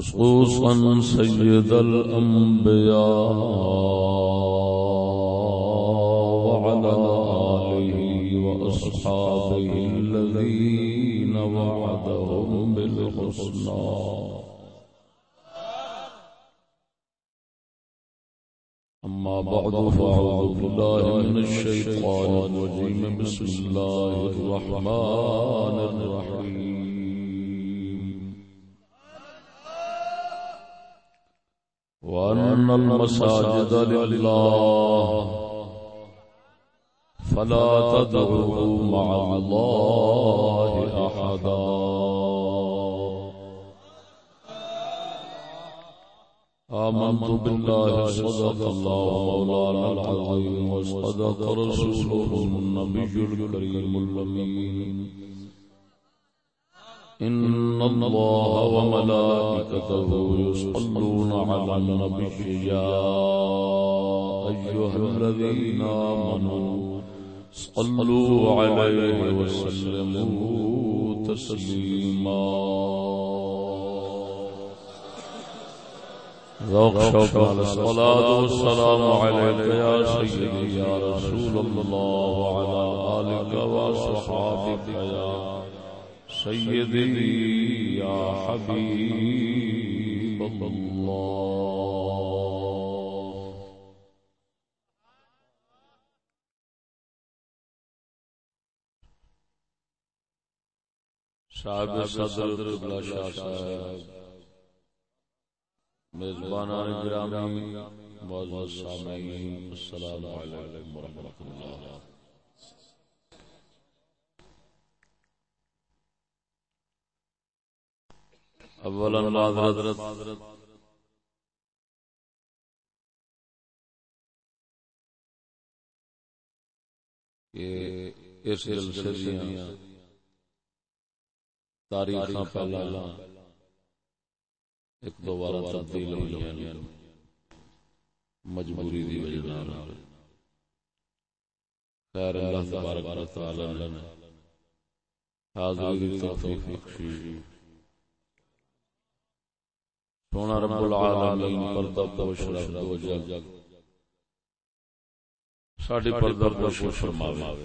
خصوصا سيد الأنبياء وعلى آله وأصحابه الذين وعدهم بالحسنى. أما بعد، فأعوذ بالله من الشيطان الرجيم بسم الله الرحمن الرحيم وأن المساجد لله فلا تدعوا مع الله أحدا آمنت بالله صدق الله مولانا العظيم وصدق رسوله النبي الكريم الأمين إن الله وملائكته يصلون على النبي يا أيها الذين آمنوا صلوا عليه وسلموا تسليما. ذوق شوق الصلاة والسلام عليك يا سيدي يا رسول الله وعلى آلك وصحابك يا سيدي يا حبيب الله صاحب صدر بلا شاہ صاحب، میزبانان گرامی معزز سامعین السلام علیکم ورحمۃ اللہ۔ اولا معذرت کہ اس جلسے دیاں تاریخاں پہلا ایک دو بار تبدیل ہوئی ہیں۔ مجبوری دی وجہ نال۔ خیر اللہ تبارک و تعالی نے حاضری توفیق بخشی۔ سونا رب العالمین پردہ پوش رب دو جگ۔ ساڑی پردہ پوش فرماوے۔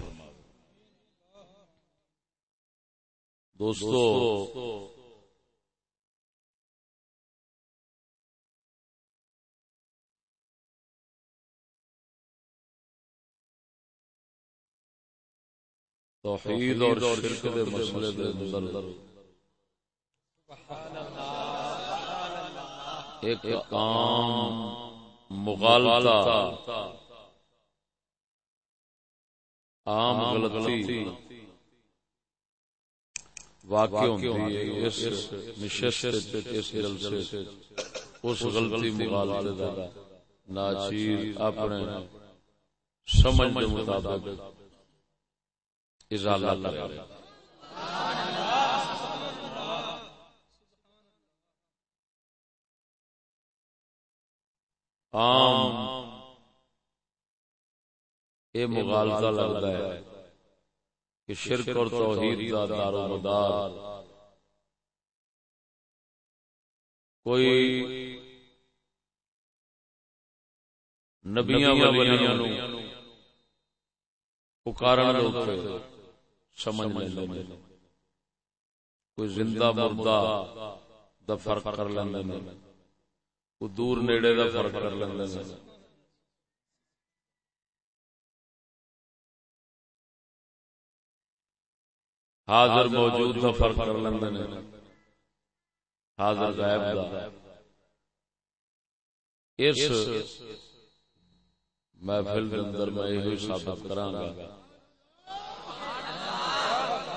دوستو، توحید اور شرک دے مسئلے دے اندر۔ سبحان اللہ۔ ایک عام مغالطہ۔ عام غلطی۔ واقع ہوتی ہے، اس نشست اس جلسے اس غلطی مغالطے دا ناچیر اپنے سمجھ کے مطابق ازالہ کرے۔ عام۔ یہ مغالطہ لگتا ہے کہ شرک اور توحید کا دار و مدار۔ کوئی نبیاں ولیاں نو پکارن لوگ سمجھ نہیں کوئی زندہ مردہ دا فرق کر لیندے وہ دور نیڑے دا فرق کر لیندے نے۔ حاضر موجود دا فرق کر لیندے نے۔ حاضر غائب دا۔ اس محفل کے اندر میں یہ ثابت کراں گا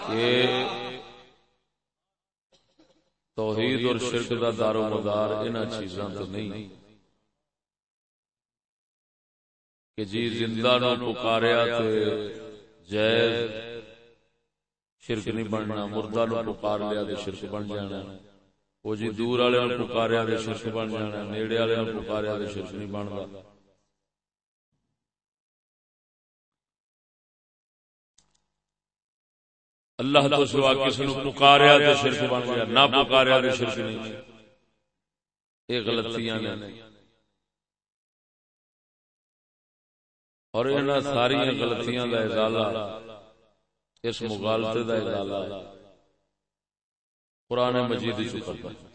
کہ توحید اور شرک دا دار و مدار انہاں چیزاں تو نہیں۔ کہ جی زندہ نو پکاریا تے جائز شرک نہیں بننا مردہ نو پکار لیا تے شرک بن جانا۔ وہ جی دور والے نو پکاریا تے شرک بن جانا نیڑے والے نو پکاریا تے شرک نہیں بندا۔ اللہ تو سوا کسی نو پکاریا تو شرک بن گیا، نہ پکاریا تو شرک نہیں۔ یہ غلطیاں نے۔ اور انہاں ساری غلطیاں دا ازالہ اس مغالطے دا ازالہ قرآن مجید وچ کرتا ہے۔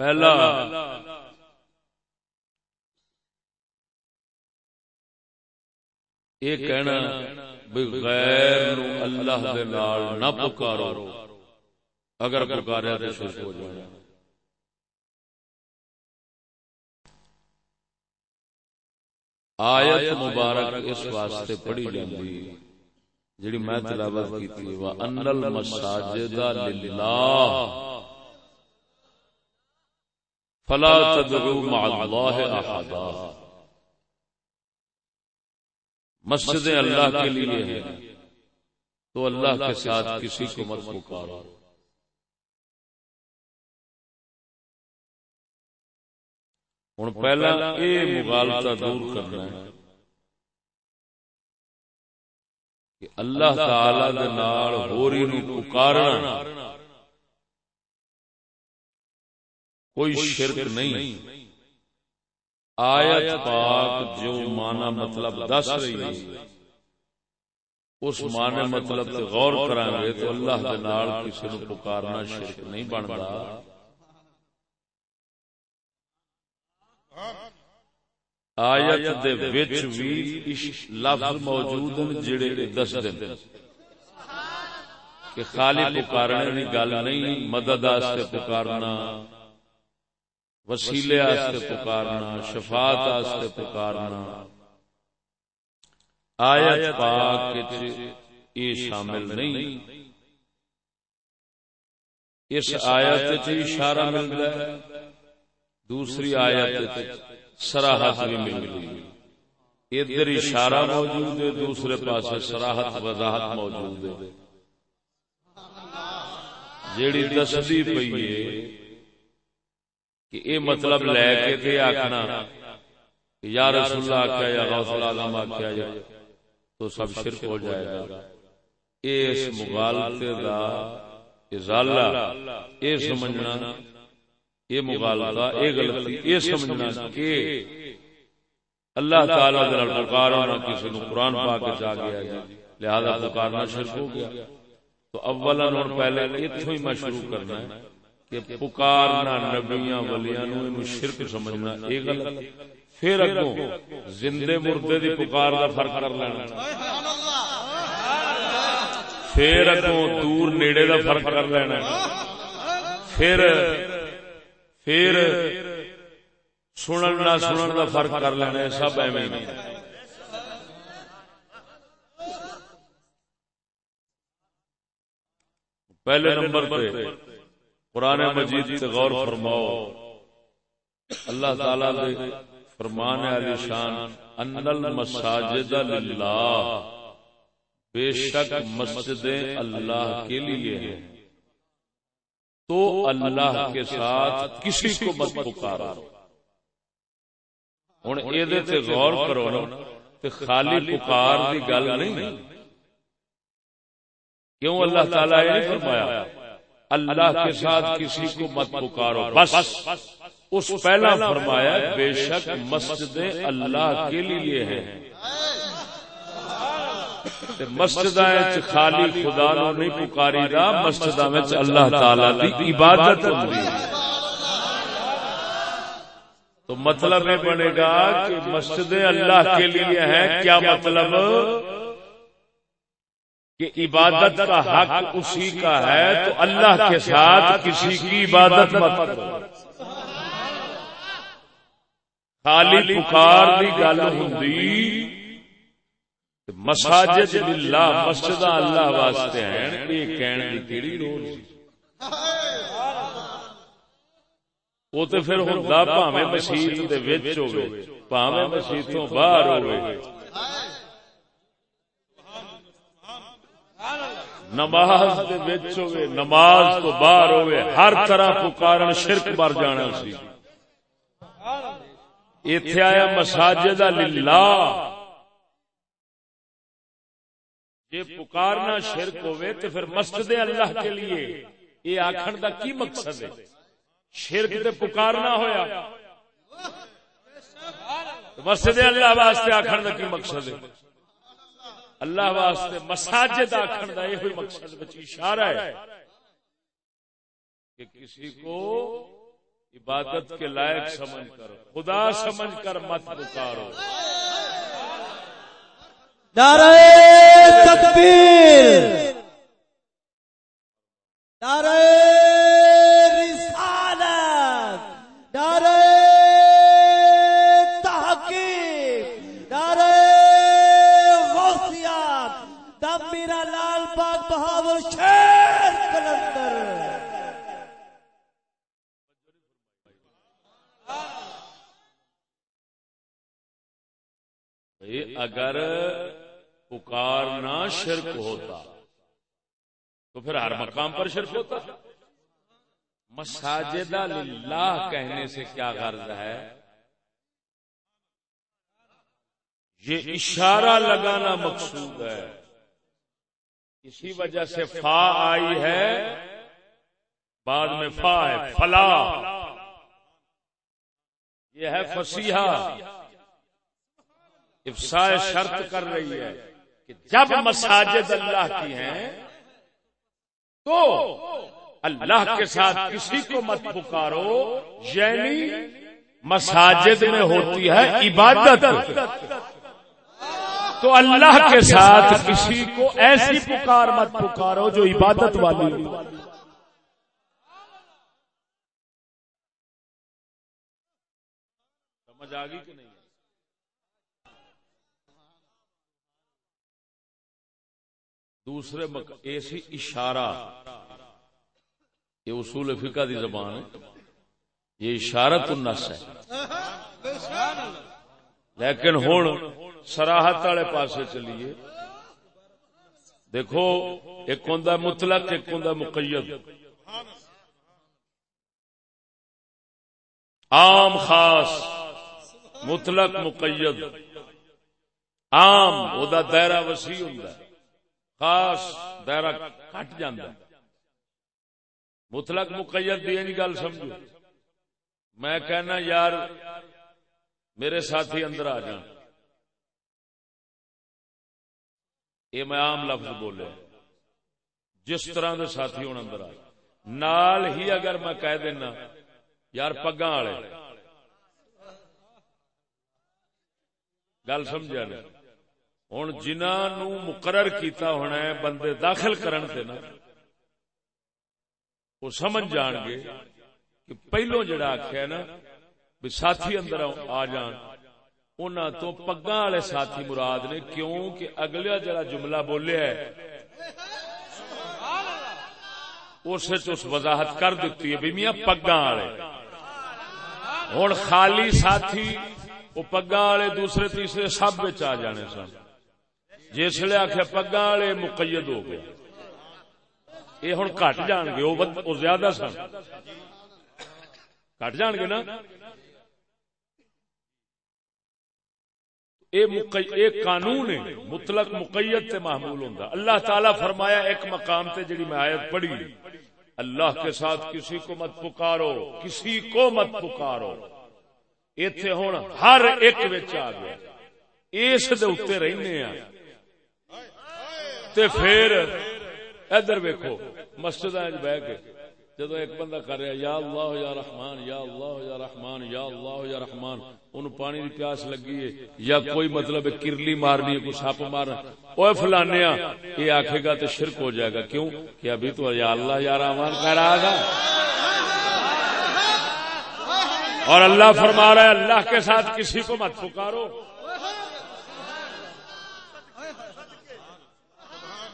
پہلا۔ یہ کہنا بغیر اللہ دے نال نہ پکارو۔ اگر پکاریا تو شرک ہو جائے۔ آیت مبارک اس واسطے پڑھی جاندی جڑی میں تلاوت کی تھی وان المساجد للہ فلا تدعو مع اللہ احدا۔ مسجد اللہ کے لیے ہے تو اللہ کے ساتھ کسی کو مت پکارو ہوں پہلا یہ مغالطہ دور کرنا ہے کہ اللہ تعالی دے نال ہوری نو پکارنا۔ کوئی شرک نہیں۔ آیت پاک جو مانا مطلب دس رہی ہے۔ اس معنی مطلب تے غور کریں گے تو اللہ نال کسی نو پکارنا شرک نہیں بنتا۔ آیت دے وچ وی لفظ موجود ہیں جڑے دس دن۔ کہ خالی پکارنے کی گل نہیں مدد واسطے پکارنا۔ وسیلے آستے پکارنا، شفاعت آستے پکارنا۔ آیت پاک یہ شامل نہیں۔ اس آیت اشارہ ملتا ہے۔ دوسری آیت سراہت بھی مل گئی ادھر اشارہ موجود ہے، دوسرے پاس سراہت وضاحت موجود ہے۔ جیڑی دستی پئی ہے کہ اے مطلب لے کے تے آکھنا کہ یا رسول اللہ آکھیا یا غوث العالم آکھیا یا تو سب شرک ہو جائے گا۔ اے اس مغالطے دا ازالہ اے سمجھنا اے مغالطہ اے غلطی اے سمجھنا کہ اللہ تعالی دے پکارو نہ کسی نو قرآن پاک کے جا گیا لہذا پکارنا شرک ہو گیا۔ تو اولا اور پہلے اتھو ہی میں شروع کرنا ہے۔ کہ پکارنا نبیاں ولیاں نو انو شرک سمجھنا اے غلط پھر اگوں زندے مردے دی پکار دا فرق کر لینا۔ پھر اگوں دور نیڑے دا فرق کر لینا۔ پھر پھر سنن نہ سنن دا فرق کر لینا سب ایویں پہلے نمبر پہ قرآن مجید سے غور فرماؤ۔ اللہ تعالی دے فرمان علی شان، ان المساجد للہ بے شک مسجد اللہ کے لیے ہے تو اللہ کے ساتھ کسی کو مت پکارو۔ ہوں یہ غور کرو نا خالی پکار کی گل نہیں۔ کیوں اللہ تعالی نے فرمایا؟ اللہ کے ساتھ کسی کو مت پکارو۔ بس اس پہلا فرمایا بے شک مسجد اللہ کے لیے ہے مسجد خالی خدا نو نہیں پکاری دا مسجد اللہ تعالی دی عبادت تو مطلب یہ بنے گا کہ مسجد اللہ کے لیے ہے کیا مطلب؟ کہ عبادت کا حق اسی کا ہے، تو اللہ کے ساتھ کسی کی عبادت مت کرو۔ خالی پکار دی گل ہوں مساجد اللہ مسجد اللہ واسطے ہیں، یہ کہنے کی کیڑی لوڑ وہ تو پھر ہوں پاوے مسیت پاوے مسیتوں باہر ہوئے نماز ہوئے، نماز تو باہر ہوئے، ہر طرح پکارن شرک مر جانا سی۔ ایتھے آیا مساجد اللہ جی پکارنا شرک ہوئے تو پھر مسجد اللہ کے لیے۔ یہ آخر کا کی مقصد ہے؟ شرک تے پکارنا ہویا۔ مسجد اللہ واسطے آخر کا کی مقصد ہے؟ اللہ واسطے مساجد آخر کا یہ مقصد بچ اشارہ ہے کہ کسی کو عبادت کے لائق سمجھ کر، خدا سمجھ کر مت پکارو۔ نعرہ تکبیر۔ نعرہ اگر پکارنا شرک ہوتا تو پھر ہر مقام پر شرک ہوتا۔ مساجد اللہ کہنے سے کیا غرض ہے؟ یہ اشارہ لگانا مقصود ہے۔ اسی وجہ سے فا آئی ہے۔ بعد میں فا ہے، فلا۔ یہ ہے فسیحا افسا شرط کر رہی ہے کہ جب مساجد اللہ کی ہیں تو اللہ کے ساتھ کسی کو مت پکارو یعنی مساجد میں ہوتی ہے عبادت۔ تو اللہ کے ساتھ کسی کو ایسی پکار مت پکارو جو عبادت والی سمجھ آ گئی کہ نہیں؟ دوسرے مک... ایسی اشارہ. یہ اصول فقہ دی زبان ہے. یہ اشارت النس ہے. لیکن ہوں سراہت والے پاسے چلیے. دیکھو، ایک ہوں مطلق، ایک ہوں مقید. عام خاص، مطلق، مقید. عام، وہ دائرہ وسیع ہوں خاص دائرہ کٹ جاندہ مطلق مقید دی نہیں گل سمجھو۔ میں کہنا، یار، میرے ساتھی اندر آ جان یہ میں عام لفظ بولے۔ جس طرح دے ساتھی ہوں اندر آ نال ہی اگر میں کہہ دینا، یار پگا والے۔ گل سمجھا نہیں ہوں جنہوں مقرر کیتا ہونا ہے، بندے داخل کرن سے نا، وہ سمجھ جان گے کہ پہلو جڑا آخیا نا، بھی ساتھی اندر آ جان۔ ان تو پگا والے ساتھی مراد نے، کیوں کہ اگلا جڑا جملہ بولیا ہے، اس اس وضاحت کر دیتی ہے بھی میاں پگا والے۔ ہوں خالی ساتھی، وہ پگا والے دوسرے تیسرے سب آ جانے سن۔ جس لیے آخیا پگا والے مقید ہو گئے یہ ہوں کٹ جان گے وہ زیادہ سن۔ کٹ جان گے نا؟ یہ قانون ہے، مطلق مقید سے معمول ہوں اللہ تعالی فرمایا، ایک مقام تے جڑی میں آیت پڑھی۔ اللہ کے ساتھ کسی کو مت پکارو، کسی کو مت پکارو۔ ایتھے ہوں ہر ایک آ گیا۔ اس رہنے ہاں۔ تے پھر ادھر ویکو مسجد بہ کے جدو ایک بندہ کر رہا یا اللہ، یا رحمان، یا اللہ، یا رحمان، یا اللہ، یا رحمان ان پانی کی پیاس لگی ہے، یا کوئی مطلب کرلی مارنی ہے، کوئی سپ مارنا وہ فلانے یہ آخے گا تو شرک ہو جائے گا، کیوں؟ کہ ابھی تو یا اللہ، یا رحمان کہہ رہا تھا اور اللہ فرما رہا ہے، اللہ کے ساتھ کسی کو مت پکارو۔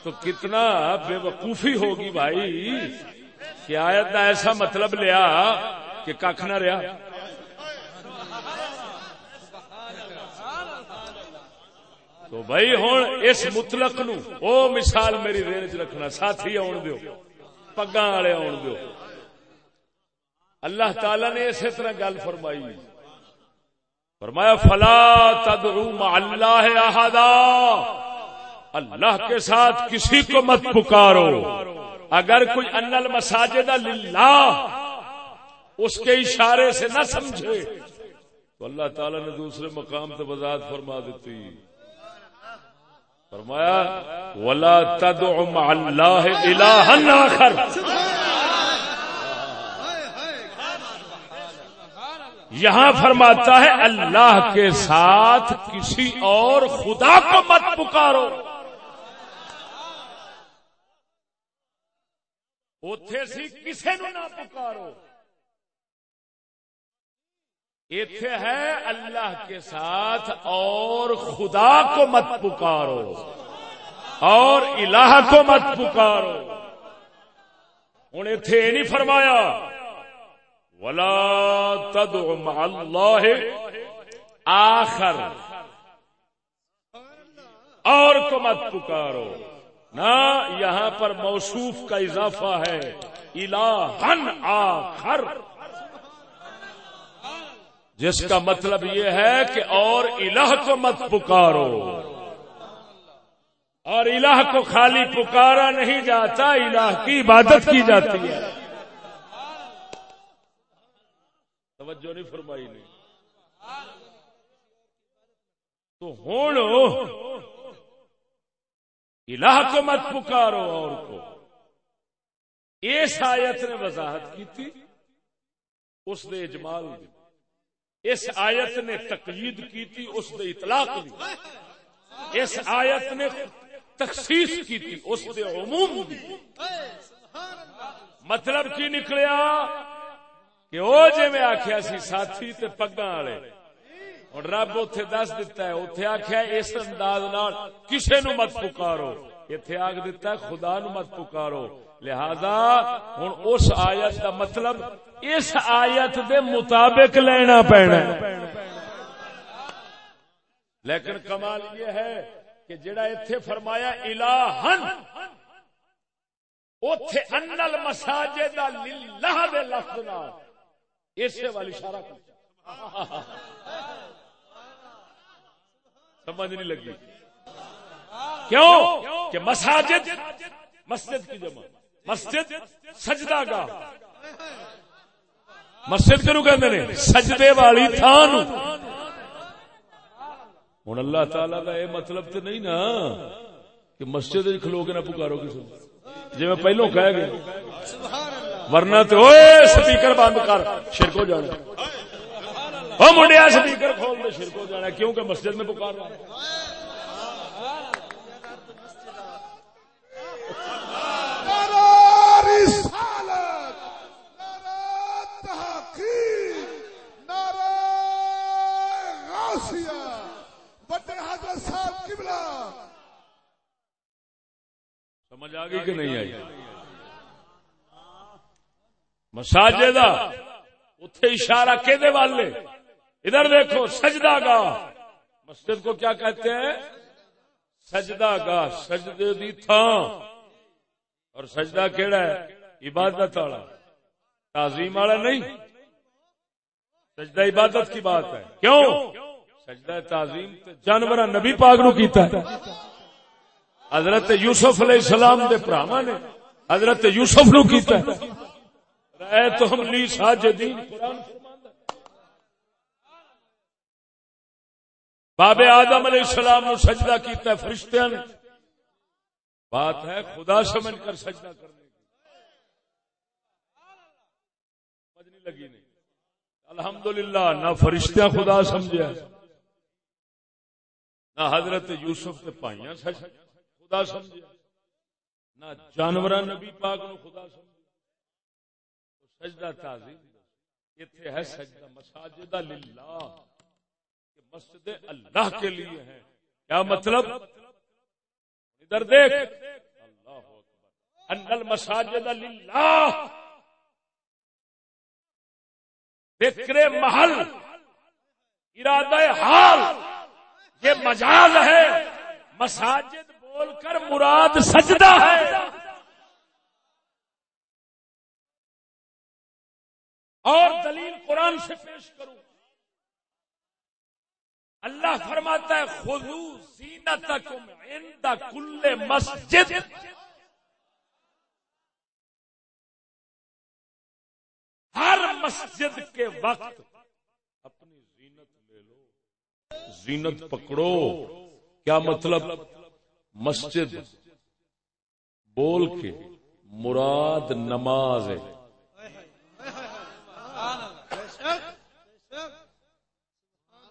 تو کتنا بے وقوفی ہوگی بھائی۔ کہ آیت کا ایسا مطلب لیا کہ کھ نہ رہا۔ تو بھائی ہوں اس مطلق نو، او مثال میری دین چ رکھنا، ساتھی آن دو پگا والے آن دو اللہ تعالی نے اسی طرح گل فرمائی۔ فرمایا، فلا تدعو مع اللہ احدا اللہ کے ساتھ کسی کو مت پکارو۔ اگر کوئی ان المساجد للہ اس کے اشارے سے نہ سمجھے، تو اللہ تعالی نے دوسرے مقام سے وضاحت فرما دیتی۔ فرمایا، ولا تدع مع اللہ آخر۔ یہاں فرماتا ہے، اللہ کے ساتھ کسی اور خدا کو مت پکارو۔ اتے سی کسی نو نہ پکارو۔ اتے ہے اللہ کے ساتھ اور خدا کو مت پکارو۔ اور الہ کو مت پکارو۔ ہوں اتے یہ نہیں فرمایا۔ ولا تد اللہ آخر۔ اور کو مت پکارو۔ نہ یہاں پر موصوف کا اضافہ ہے الہن آخر۔ جس کا مطلب یہ ہے کہ اور الہ کو مت پکارو۔ اور الہ کو خالی پکارا نہیں جاتا، الہ کی عبادت کی جاتی ہے۔ توجہ نہیں فرمائی نہیں۔ تو ہوں الہ کو مت پکارو اور کو اس آیت نے وضاحت کی تھی، اس نے اجمال دی۔ اس آیت نے تقید کی تھی، اس نے اطلاق دی۔ اس آیت نے تخصیص کی تھی، اس نے عموم دی۔ مطلب کی نکلیا کہ وہ جی میں آخیا سی ساتھی تے پگا والے اور رب اتے دس دتا ہے اتے آخیا اس انداز کسی نو مت پکارو۔ اتے آگ دتا ہے، خدا نو مت پکارو۔ لہذا ہوں اس آیت کا مطلب اس آیت دے مطابق لینا پینا لیکن کمال یہ ہے کہ جڑا اتے فرمایا، الہن اتے انل مساجد للہ دے لفظ اسے والی اشارہ کرتا سمجھ نہیں لگی۔ کیوں؟ کہ مساجد، مسجد کی جمع۔ مسجد سجدہ گاہ۔ مسجد کرو کہ سجدے والی تھان ہوں اللہ تعالی کا یہ مطلب تو نہیں نا کہ مسجد کھلو کے نہ پکارو کسی جی میں پہلو کہہ گیا۔ ورنہ تو سپیکر بند کر، شرک ہو جانا۔ وہ منڈیا سپیکر کھول دے شرک ہو جانا کیونکہ مسجد میں پکار رہا سمجھ آ گئی کہ نہیں آئی مساجد اتے اشارہ کہ والے ادھر دیکھو، سجدہ گاہ۔ مسجد کو کیا کہتے ہیں؟ سجدہ گاہ، سجدے دی تھان اور سجدہ کیڑا ہے؟ عبادت والا۔ تعظیم والا نہیں۔ سجدہ عبادت کی بات ہے۔ کیوں؟ سجدہ تعظیم جانور نبی پاک نو کیتا ہے۔ حضرت یوسف علیہ السلام دے پراوا نے حضرت یوسف نو کیتا ہے۔ تو ہم لی ساجدین قرآن بابے آدم علیہ السلام نو سجدہ کیتا ہے فرشتیاں نے بات ہے، خدا سمجھ کر سجدہ کرنے کی۔ سمجھ لگی نہیں۔ الحمدللہ، نہ فرشتہ خدا سمجھا نہ حضرت یوسف کے پائیاں سچ خدا سمجھا نہ جانور نبی پاک نو خدا سمجھا سجدہ تعظیم۔ اتنے ہے سجدہ مساجدہ للہ۔ کہ مسجد اللہ کے لیے ہے کیا مطلب؟ ادھر دیکھ۔ اللہ ان المساجد للہ۔ فکر محل۔ ارادہ حال۔ یہ مجاز ہے۔ مساجد بول کر مراد سجدہ ہے۔ اور دلیل قرآن سے پیش کروں۔ اللہ فرماتا ہے خودو زینتکم عند کل مسجد. ہر مسجد کے وقت اپنی زینت لے لو. زینت پکڑو. کیا مطلب؟ مسجد بول کے مراد نماز ہے.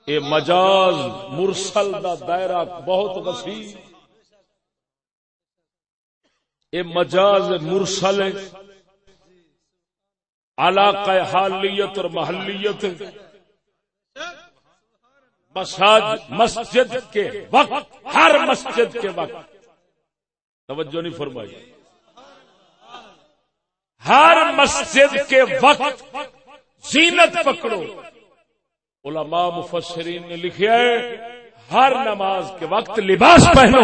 یہ مجاز مرسل دا دائرہ بہت وسیع۔ یہ مجاز مرسل علاقہ حالیت اور محلیت۔ مساج مسجد کے وقت، ہر مسجد کے وقت۔ توجہ نہیں فرمائی۔ ہر مسجد کے وقت زینت پکڑو۔ علماء مفسرین نے لکھا ہے ہر نماز کے وقت لباس پہنو۔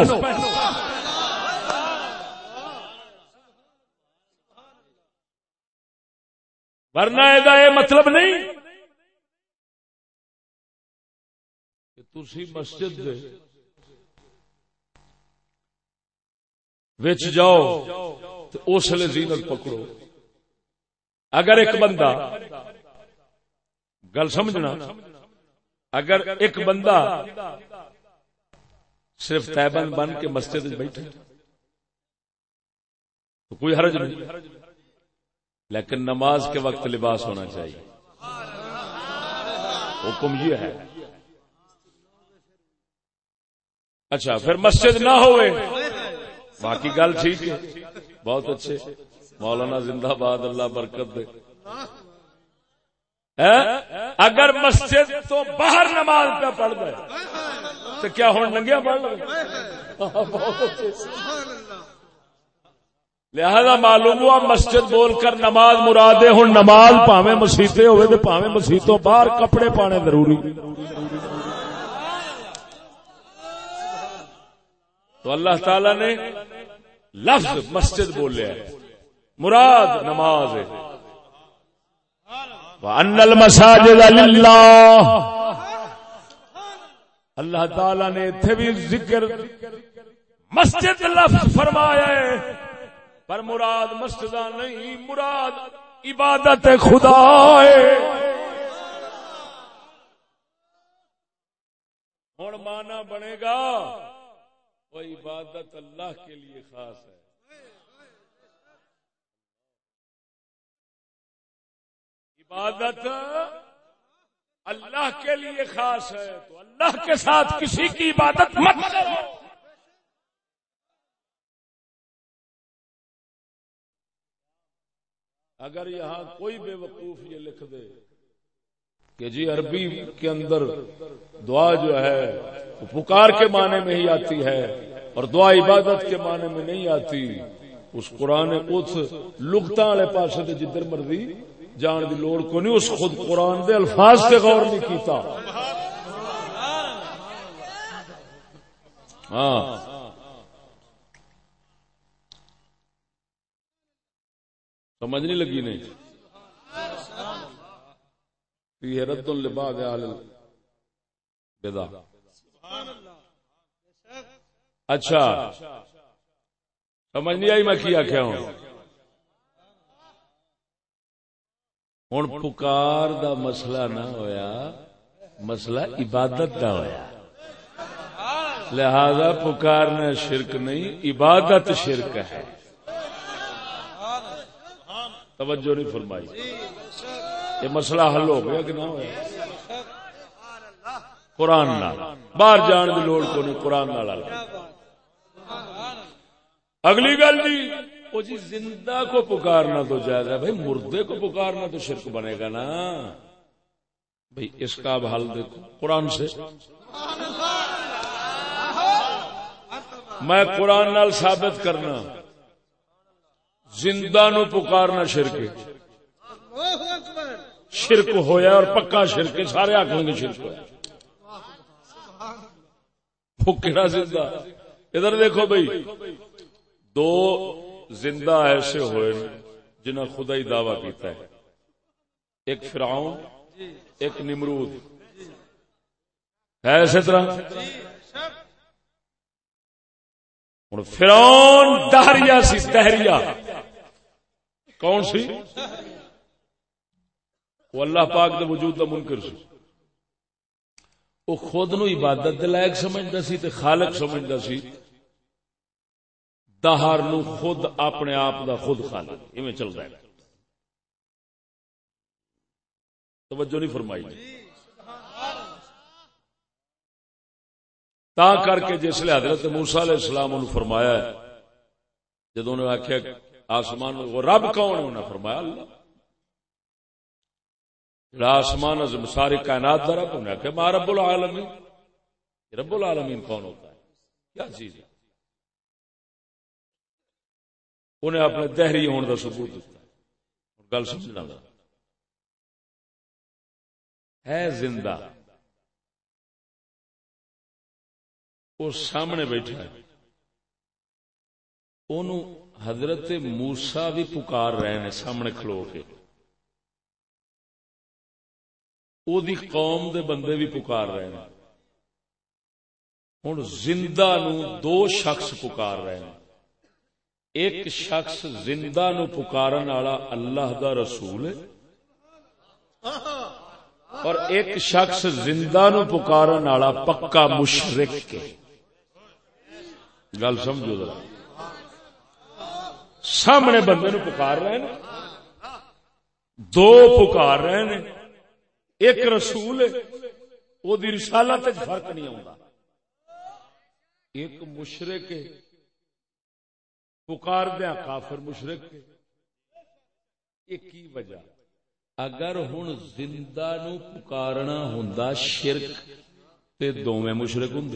ورنہ یہ مطلب نہیں کہ تسی مسجد دے وچ جاؤ تو اس لیے زینت پکڑو۔ اگر ایک بندہ گل سمجھنا، اگر ایک بندہ صرف تیبند بن کے مسجد بیٹھے، تو کوئی حرج نہیں، لیکن نماز کے وقت لباس ہونا چاہیے۔ حکم یہ ہے۔ اچھا پھر مسجد نہ ہوئے۔ باقی گل ٹھیک ہے، بہت اچھے۔ مولانا زندہ باد، اللہ برکت دے۔ اگر مسجد تو باہر نماز پہ پڑھ گئے تو کیا ہوں ننگیا پڑھ لگے لہذا معلوم ہوا مسجد بول کر نماز مرادے ہوں، نماز پاوے مسیطے ہوئے تو پاوے مسیطوں باہر کپڑے پانے ضروری۔ تو اللہ تعالی نے لفظ مسجد بولیا مراد نماز ہے۔ وَأَنَّ الْمَسَاجِدَ لِلَّهِ اللہ تعالی نے اتنے بھی ذکر مسجد لفظ فرمایا ہے، پر مراد مسجد نہیں، مراد عبادت خدا ہے۔ ہوں مانا بنے گا، وہ عبادت اللہ کے لیے خاص ہے۔ عبادت اللہ کے لیے خاص ہے، تو اللہ کے ساتھ کسی کی عبادت مت کرو۔ اگر یہاں کوئی بے وقوف یہ لکھ دے کہ جی عربی کے اندر دعا جو ہے، وہ پکار کے معنی میں ہی آتی ہے اور دعا عبادت کے معنی میں نہیں آتی، اس قرآن اس لگتا والے پاس جدھر مرضی جان دی لوڑ کو نہیں، اس خود قرآن دے الفاظ سے غور نہیں کیتا۔ ہاں۔ سمجھ نہیں لگی نہیں۔ یہ رد الباد بدا اچھا۔ سمجھ نہیں آئی میں کیا کیا ہوں۔ ہوں پکار دا مسئلہ نہ ہویا مسئلہ عبادت دا ہویا لہذا پکارنا شرک نہیں عبادت شرک ہے توجہ نہیں فرمائی یہ مسئلہ حل ہو گیا کہ نہ ہوا قرآن نال باہر جان کی لوڑ کو نہیں قرآن نال اگلی گل جی وہ جی زندہ کو پکارنا تو جائز ہے، بھائی مردے کو پکارنا تو شرک بنے گا نا۔ بھائی اس کا اب حل دیکھو، قرآن سے۔ میں قرآن نال ثابت کرنا، زندہ نو پکارنا شرک شرک ہویا اور پکا شرک سارے آخر گے شرک ہوا پھکڑا زندہ۔ ادھر دیکھو بھائی، دو زندہ ایسے ہوئے جنہیں خدا ہی دعوی کیتا ہے۔ ایک فرعون، ایک نمرود۔ ہے اسی طرح؟ ہوں فرون دہریا سی، دہریا۔ کون سی؟ وہ اللہ پاک دے وجود کا منکر سی۔ وہ خود نو عبادت دے لائق سمجھتا سی تے خالق سمجھتا سی۔ دہر نو خود اپنے آپ دا خود خالق ایویں چل رہا ہے۔ توجہ نہیں فرمائی جی۔ تا کر کے جس لیے حضرت موسیٰ علیہ السلام انہوں فرمایا ہے جدو نے آخیا آسمان وہ رب کون انہوں نے فرمایا، اللہ۔ جڑا آسمان از ساری کائنات دا رب، انہوں نے آخیا ما رب العالمین۔ رب العالمین کون ہوتا ہے؟ کیا چیز ہے؟ انہیں اپنے دہری ہونے کا ثبوت دیتا گل سمجھنا ہے زندہ وہ سامنے بیٹھا ہے۔ حضرت موسا بھی پکار رہے ہیں سامنے کھلو کے۔ او دی قوم دے بندے بھی پکار رہے ہیں۔ ہوں، زندہ نو دو شخص پکار رہے ہیں۔ ایک شخص زندہ نو پکارن والا اللہ دا رسول ہے اور ایک شخص زندہ نو پکارن والا پکا مشرق ہے۔ گل سمجھو ذرا۔ سامنے بندے نو پکار رہے ہیں۔ دو پکار رہے ہیں۔ ایک رسول وہ رسالت فرق نہیں آتا ایک مشرق پکار دیا کافر مشرق ایک کی وجہ؟ اگر ہوں زندہ نو پکارنا ہوں شرک، تے دو مشرق ہوں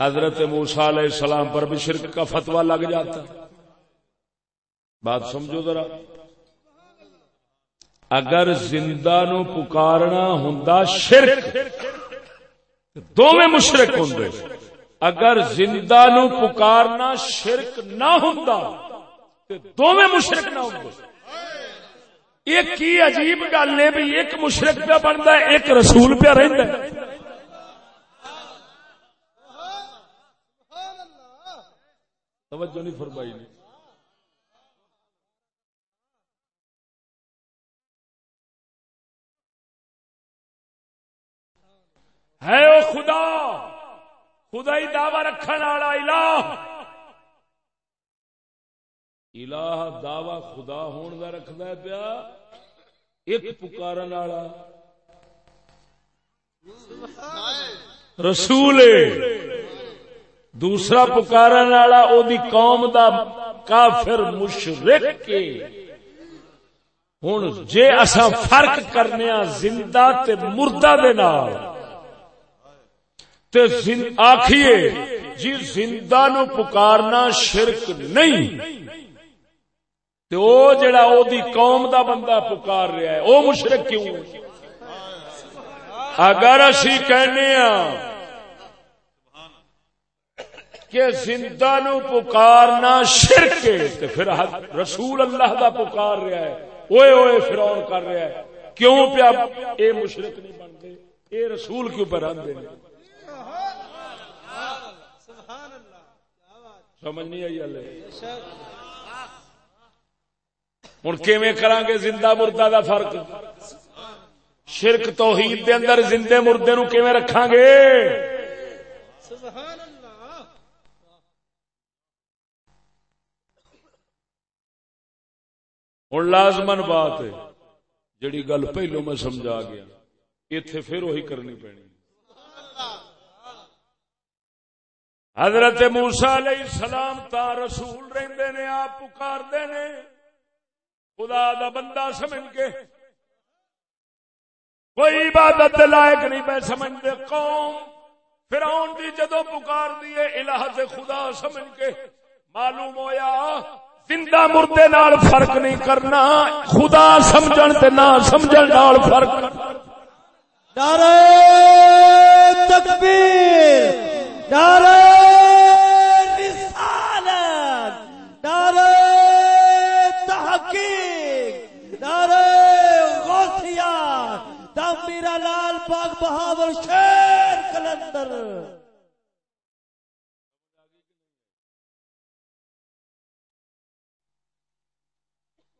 حضرت موسا علیہ السلام پر بھی شرک کا فتوا لگ جاتا۔ بات سمجھو ذرا۔ اگر زندہ نو پکارنا ہوں شرک دو مشرق ہوں اگر زندہ نو پکارنا شرک نہ ہوں دو میں مشرق نہ ہوں ایک کی عجیب گل ہے بھی ایک مشرق پہ بنتا ہے، ایک رسول پہ رہتا ہے۔ توجہ نہیں فرمائی نے۔ ہے او خدا! خدا ہی دعوی رکھنے والا الہ۔ الہ دعوی خدا ہون کا رکھدا ہے پیا۔ ایک پکارن والا۔ رسول۔ دوسرا پکارن والا او دی قوم دا کافر مشرک کے۔ ہن جے اسا فرق کرنے زندہ تے مردہ دے نال۔ تے آکھیے جی زندہ نو پکارنا شرک نہیں۔ تے او جڑا او دی قوم دا بندہ پکار رہا ہے، او مشرک کیوں؟ اگر اسی کہنے ہاں کہ زندہ نو پکارنا شرک ہے پھر رسول اللہ دا پکار رہا ہے۔ اوے اوے فرعون کر رہا ہے۔ کیوں پیا اے مشرک نہیں بنتے اے رسول کیوں پر آندے سمجھ نہیں آئی ہلے ہوں کیویں کران گے زندہ مردہ دا فرق؟ شرک توحید دے اندر زندے مردے نو کیویں رکھاں گے ہوں لازمن بات ہے، جڑی گل پہلو میں سمجھا گیا اتے پھر وہی کرنی پینی حضرت موسا علیہ السلام تا رسول رہندے نے، آپ پکاردے نے۔ خدا دا بندہ سمجھ کے۔ کوئی عبادت لائق نہیں پہ سمجھتے قوم۔ فرعون دی جدو پکار دیے الہ سے خدا سمجھ کے۔ معلوم ہویا، زندہ مردے نال فرق نہیں کرنا۔ خدا سمجھن تے نہ سمجھن نال فرق۔ نعرہ تکبیر، نعرہ لال پاک بہاور شیر کلندر۔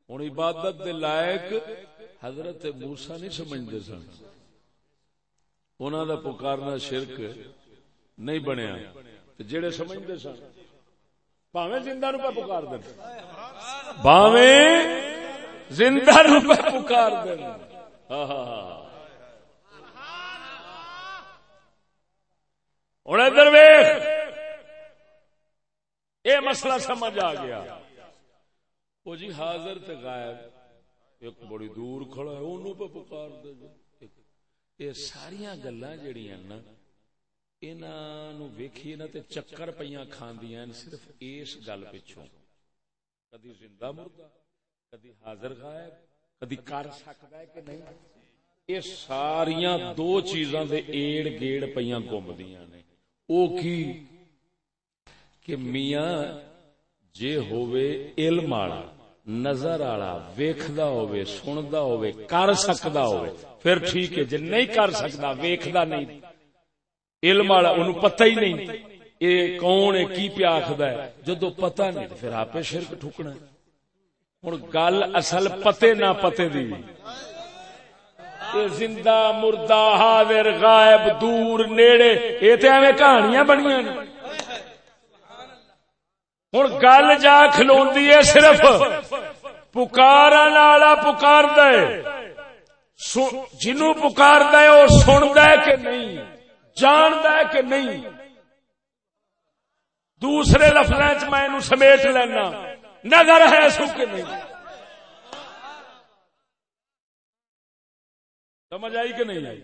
ہوں عبادت دے لائق حضرت موسا نہیں سمجھتے سن۔ انہوں دا پکارنا شرک نہیں بنیا۔ جڑے سمجھتے سن پاوے زندہ نو پہ پکار دیں پاوے زندہ نو پہ پکار دیں ہاں، ہاں، ہاں، ہوں ادھر ویخ یہ مسئلہ سمجھ آ گیا۔ وہ جی حاضر تے غائب، ایک بڑی دور کھڑا ہے انہوں پہ پکار دے جی۔ یہ ساریاں گلاں جڑیاں نا، انہاں ویکھیے نا تے چکر پیاں کھاندیاں صرف اس گل پچھوں۔ کدی زندہ مردہ، کدی حاضر غائب، کدی کر سکتا ہے کہ نہیں۔ یہ ساریاں دو چیزاں دے ایڑ گیڑ پیاں گھومدیاں نے۔ او کی کہ میاں جے ہووے علم والا، نظر والا، ویکھدا ہووے، سندا ہووے، کر سکدا ہووے، پھر ٹھیک ہے، جے نہیں کر سکدا، ویکھدا نہیں۔ علم والا، اونوں پتہ ہی نہیں۔ اے کون ہے، کی پیا آکھدا ہے؟ جدوں پتہ نہیں پھر آپے شرک ٹھکنا ہے۔ ہن گل اصل پتے نہ پتے دی۔ زندہ مردہ حاضر، غائب، دور، نیڑے، اے تے ایویں کہانیاں بنیاں ہوں گل جا کھلوندی ہے صرف پکار والا پکار دے جنو پکار دے وہ سن ہے کہ نہیں جان ہے کہ نہیں۔ دوسرے لفظ میں سمیٹ لینا، نظر ہے سو کہ نہیں۔ سمجھ آئی کہ نہیں آئی؟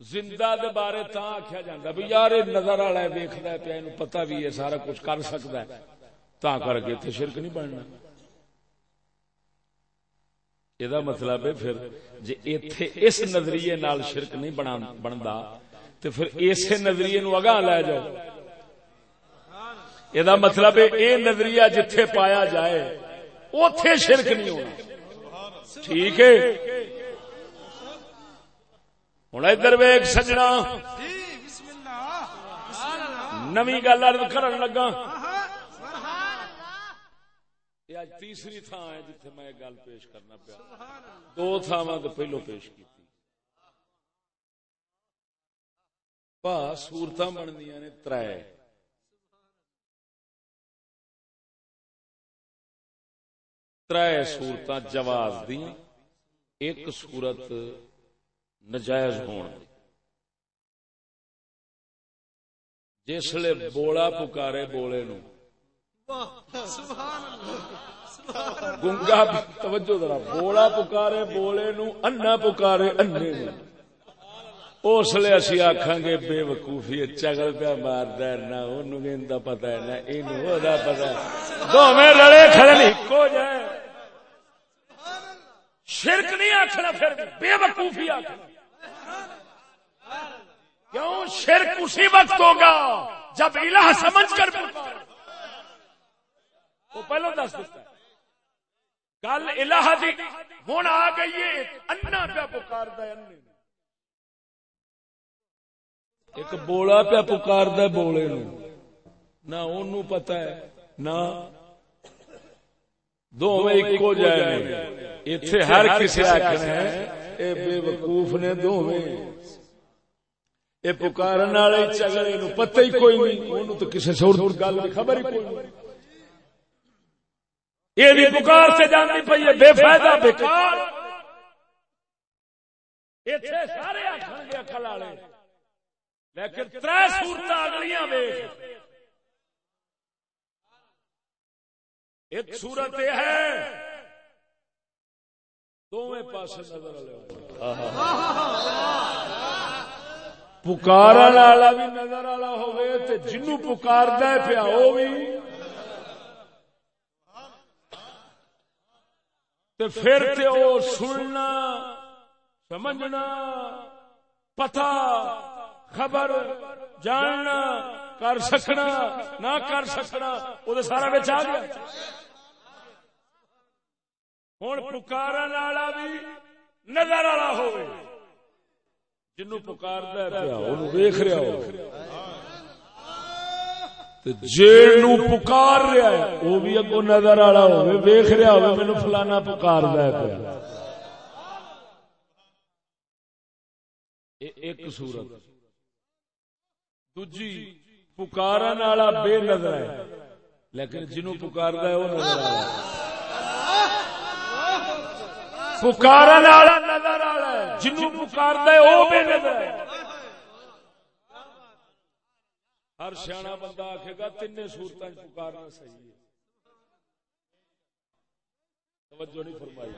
زندہ دے بارے تا آخیا جا بھی یار نظر والا ویکد پیا پتا بھی ہے، سارا کچھ کر سکتا ہے۔ تا کر کے اتنے شرک نہیں بننا۔ یہ مطلب ہے پھر جی اتے اس نظریے نال شرک نہیں بنتا تو پھر اسی نظریے نو اگاں لے جاؤ۔ یہ مطلب ہے یہ نظریہ جتھے پایا جائے اتے شرک نہیں ہونا۔ ٹھیک ہے۔ ہوں ادھر ویگ سجنا۔ نمی گل ارد کر لگا۔ یہ اج تیسری تھان ہے جتھے میں گل پیش کرنا پیا۔ دو تھاواں تو پہلو پیش کی۔ پا سورت بندیاں نے تر تر صورتاں جواز دیا ایک صورت نجائز ہون۔ جس جسے بولا پکارے بولے نو۔ گنگا، توجہ ذرا بولا پکارے بولے نو، انا پکارے انے نو۔ اس لیے اسی آخان گے بے وقوفی چگل پہ مارد نہ ان پتا ہے، نہ یہ پتا دونوں لڑے کھڑے ایکو جائے۔ شرک نہیں آخنا پھر بے وقوفی آخنا کیوں؟ شرک اسی وقت ہوگا جب الہ سمجھ کر وہ پہلو دس دیتا گل الہ دی ہوں آ گئی ہے انا پیا پکار ایک بولا پیا پکار بولے نو نہ ان پتا ہے نہ دو ایک جائے اتنے ہر کسی آخر ہے اے بے وقوف نے دونوں یہ پکارن والے چگڑے نو پتہ ہی کوئی نہیں اونوں تو کسی سور گل دی خبر ہی کوئی نہیں یہ بھی پکار سے جانتی پئی ہے بے فائدہ بیکار ایتھے سارے آکھن گے عقل والے لیکن ترے صورت اگلیاں ایک صورت یہ ہے۔ دونوں پاس نظر پکار والا بھی نظر والا ہوئے جنو پکار پیا وہ بھی۔ پھر تے او سننا سمجھنا پتا۔ خبر جاننا، کر سکنا، نہ کر سکنا، وہ سارا بچ آ گیا۔ ہوں پکار والا بھی نظر والا ہو جنو پکار ویخ رہا ہو۔ جی پکار رہا ہے، وہ بھی اگو نظر والا ہو ویخ رہا ہو مینو فلانا پکار پیا۔ ایک صورت۔ دجی پکار والا بے نظر ہے لیکن جنو پکار ہے وہ نظر آ ہے پکار والا نظر آ رہا ہے جنو پکار ہے وہ بے نظر ہے ہر سیاح بندہ آخے گا تین سورت پکارنا صحیح ہے توجہ نہیں فرمائی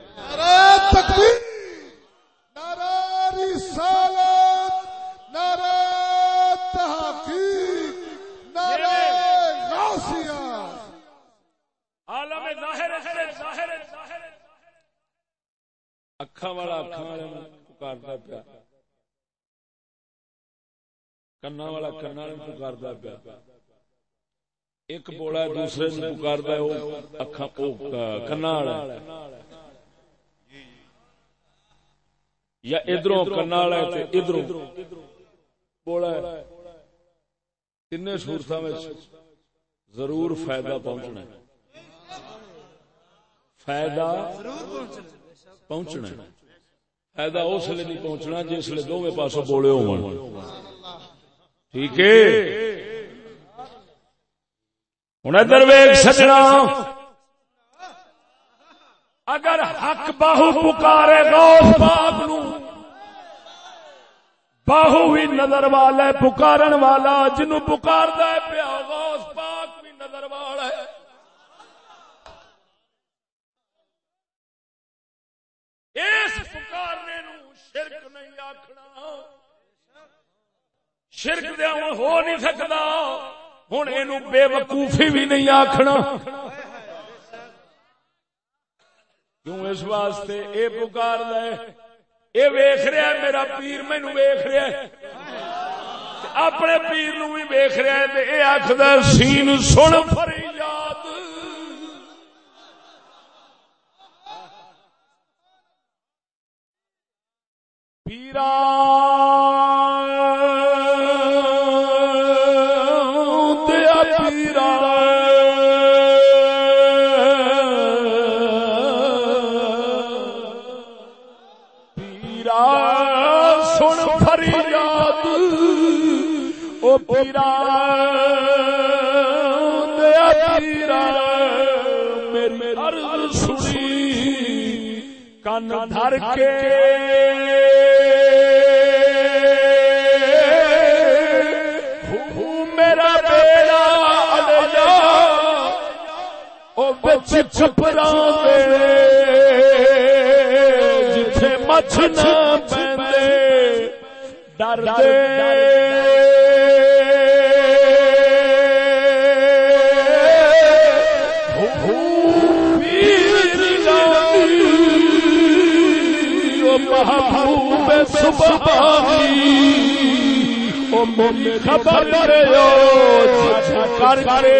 اکھا والا اکھا والے پکارتا پیا۔ کنا والا کنا پکارتا پیا۔ ایک بولا دوسرے نے پکارتا ہے کنا والا یا ادھر کنا والا ادھر بولا تین سورت ضرور فائدہ پہنچنا ہے۔ فائدہ پہنچنا فائدہ اس لیے نہیں پہنچنا جس لیے دونوں پاسوں بولے ہو ٹھیک ہے؟ ہوں ادھر ویگ سجنا اگر حق باہو پکارے غوث پاک نو باہو بھی نظر والا ہے پکارن والا جنو پکار ہے پیا غوث پاک بھی نظر والا ہے۔ اس پکارنے نو شرک نہیں آخنا شرک دیا ہو نہیں سکتا۔ ہوں یہ بے وقوفی بھی نہیں آخنا کیوں اس واسطے اے پکار لے اے ویخ رہا ہے، میرا پیر مینو ویخ رہا ہے۔ اپنے پیر نو بھی ویخ رہا ہے اے آخر سین سن فریاد پیرا پیرا پیرا میری سنی۔ کن دھر کے چھپرا جتھے مچھ نہ پہ ڈر دے۔ محبوب سبحانی او مومن خبر کر کرے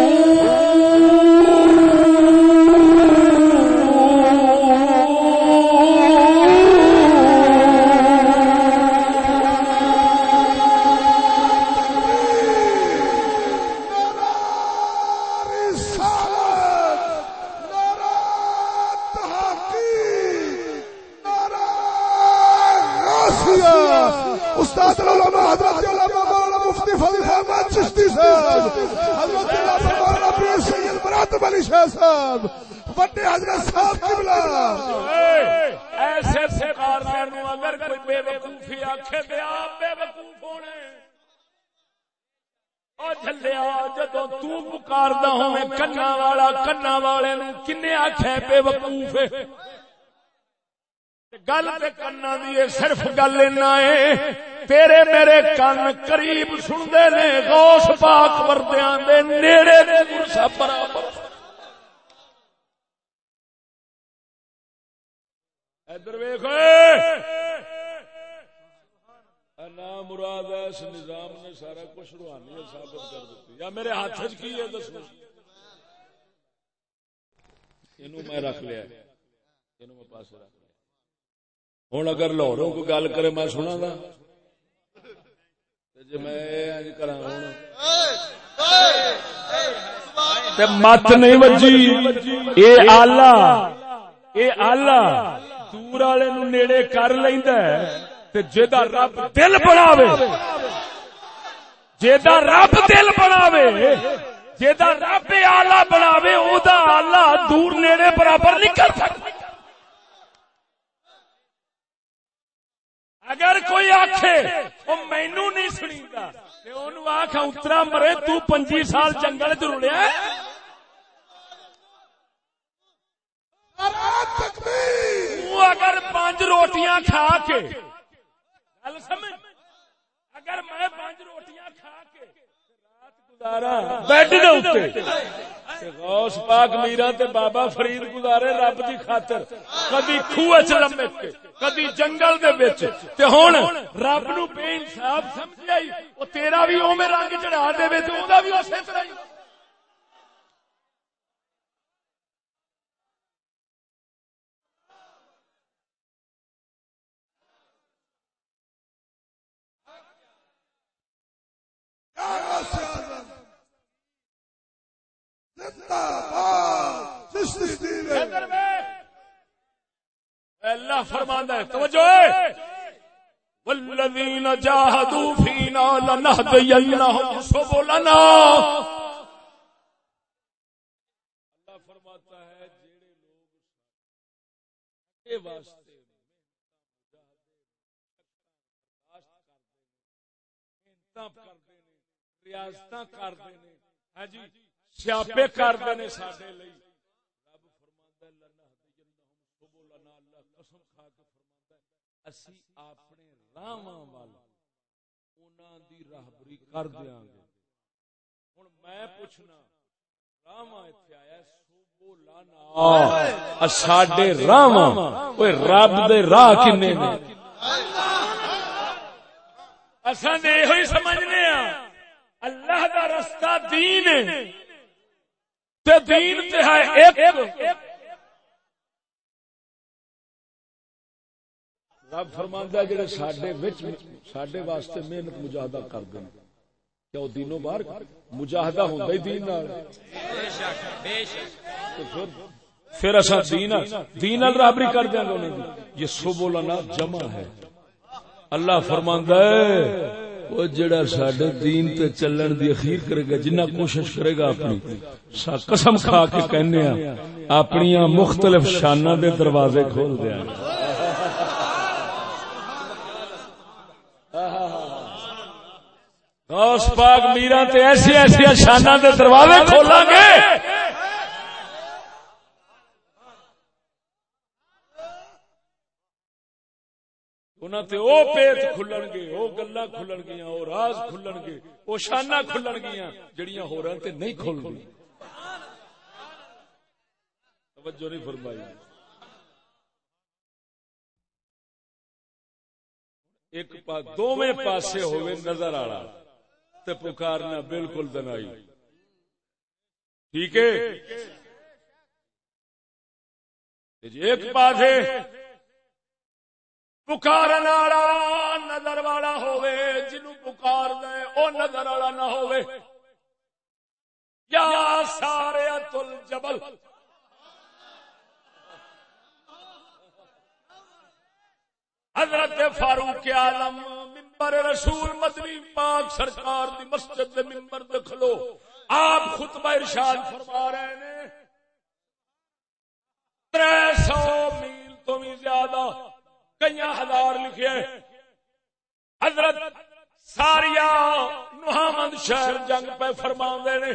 وقوفی آکھے تے آپ بے وقوف ہونے او جھلیا ہوے کنا والا، کنا والے نو کنے بے وقوف گل تے کنا دی صرف گل اینا تیرے میرے کن قریب سندے نے، غوث پاک وردیاں دے نیڑے دے برابر۔ ادھر نام مراد ہے اس نظام نے سارا کچھ روحانی ثابت کر دیتی یا میرے ہاتھ کی ہے دسو یہ میں رکھ لیا یہ میں پاس رکھ لیا ہوں اگر لاہوروں کو گل کرے میں سنا گا۔ جی میں کرا ہوں۔ مت نہیں بجی اے آلہ اے آلہ، دور والے نو نیڑے کر لیندا ہے۔ تے جیدا رب دل بناوے۔ جیدا رب دل بناوے۔ جیدا رب آلہ بناوے او دا آلہ دور نیڑے برابر نہیں کر سکتا۔ اگر کوئی آکھے او مینوں نہیں سنیندا تے اونوں آکھ اترا مرے تو 25 سال جنگل چ رلیا تو اگر پانچ روٹیاں کھا کے گل سمجھ؟ اگر میں پانچ روٹیاں کھا کے بیڈ غوث پاک میرا تے بابا فرید گزارے رب دی خاطر۔ کدی خوہ چ لمک کدی جنگل دے وچ۔ تے ہن رب نو بے انصاف سمجھ آئی او تیرا بھی اوویں رنگ چڑھا دے تے اوندا بھی اسی طرح ہی۔ اللہ فرماندہ ہے توجہ والذین جاہدوا فینا لنہدینہم سبلنا اللہ فرماتا ہے جڑے لوگ اے واسطے ریاست کرتے ہیں ہاں جی سیاپے کرتے ہیں سارے رب فرما لنا اللہ قسم کھا کے فرما اسی اپنے راہ دی راہبری کر دیا گے ہوں میں پوچھنا ساڈے راہ رب دے راہ کنے اصا یہ سمجھنے ہاں اللہ دا رستہ دین تے دین تے ہے ایک۔ رب فرماندا جڑے ساڈے وچ ساڈے واسطے محنت مجاہدہ کر دین۔ کیا دینوں باہر مجاہدہ ہوندا ہی دین نال؟ بے شک بے شک پھر اسا دین دین نال رابری کر دیاں گے انہاں یہ سبولنا جمع ہے۔ اللہ فرماندا ہے۔ وہ جڑا سڈے دین تے چلن دی اخیر کرے گا، جنہ کوشش کرے گا اپنی۔ قسم کھا کے کہنے اپنی مختلف شانہ دے دروازے کھول دیا۔ غوث پاک میرا تے ایسی ایسی شانہ دے دروازے کھولا گے تے او پیت کھلن گے، او گلا کھلن گیا او راز کھلن گے، او شانہ کھلن گیا جڑیاں ہو رہا تے نہیں کھل گئی توجہ نہیں فرمائی۔ ایک پا دوویں پاسے ہوئے نظر آڑا، تے پکارنا بالکل دنائی۔ ٹھیک ہے؟ جی ایک پاسے پکار نظر والا ہوے جنو پکار دے او نظر والا نہ ہوے یا سارے تل جبل حضرت فاروق آلم ممبر رسول مدنی پاک سرکار دی مسجد دے ممبر دے کھلو آپ خطبہ ارشاد فرما رہے نے تر سو میل تو بھی زیادہ کئی ہزار لکھے حضرت ساریا نحامد شہر جنگ پہ فرما نے۔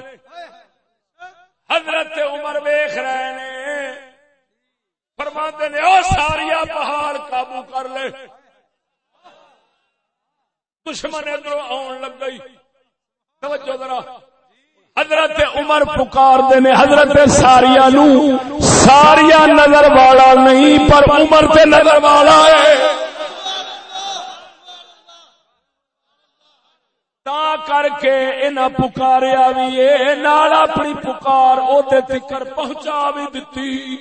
حضرت عمر ویخ رہے نے۔ فرما نے، او ساریا پہاڑ قابو کر لے۔ دشمن ادھر آن لگ گئی۔ توجہ ذرا۔ حضرت عمر پکار دینے حضرت ساریا نو۔ ساریا نظر والا نہیں، پر عمر تے نظر والا ہے۔ تا کر کے انہاں پکاریا بھی اے نال اپنی پکار او تے تکر پہنچا بھی دتی۔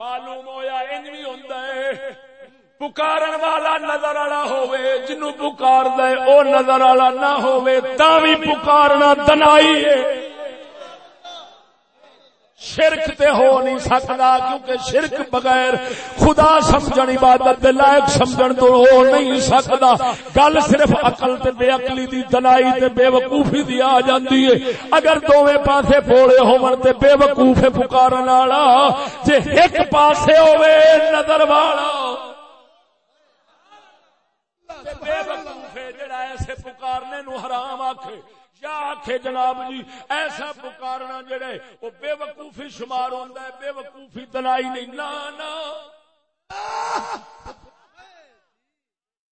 معلوم ہویا، انج بھی ہوندا ہے۔ پکارن والا نظر والا ہوے جنوں پکار دے، او نظر والا نہ ہوے تا بھی پکارنا دنائی ہے۔ شرک تے ہو نہیں سکتا کیونکہ شرک بغیر خدا سمجھن عبادت دے لائق سمجھن تو ہو نہیں سکتا گل صرف عقل تے بے عقلی دی دلائی تے بے وقوفی دی آ جاندی ہے۔ اگر دوویں پاسے پھوڑے ہون تے بے وقوف پکارن والا جے ایک پاسے ہوے نظر والا تے بے وقوف جڑا ایسے پکارنے نو حرام آکھے یا آخے جناب جی ایسا پکارنا جڑے وہ بے وقوفی شمار ہوتا ہے بے وقوفی دلائی نہیں نا نا۔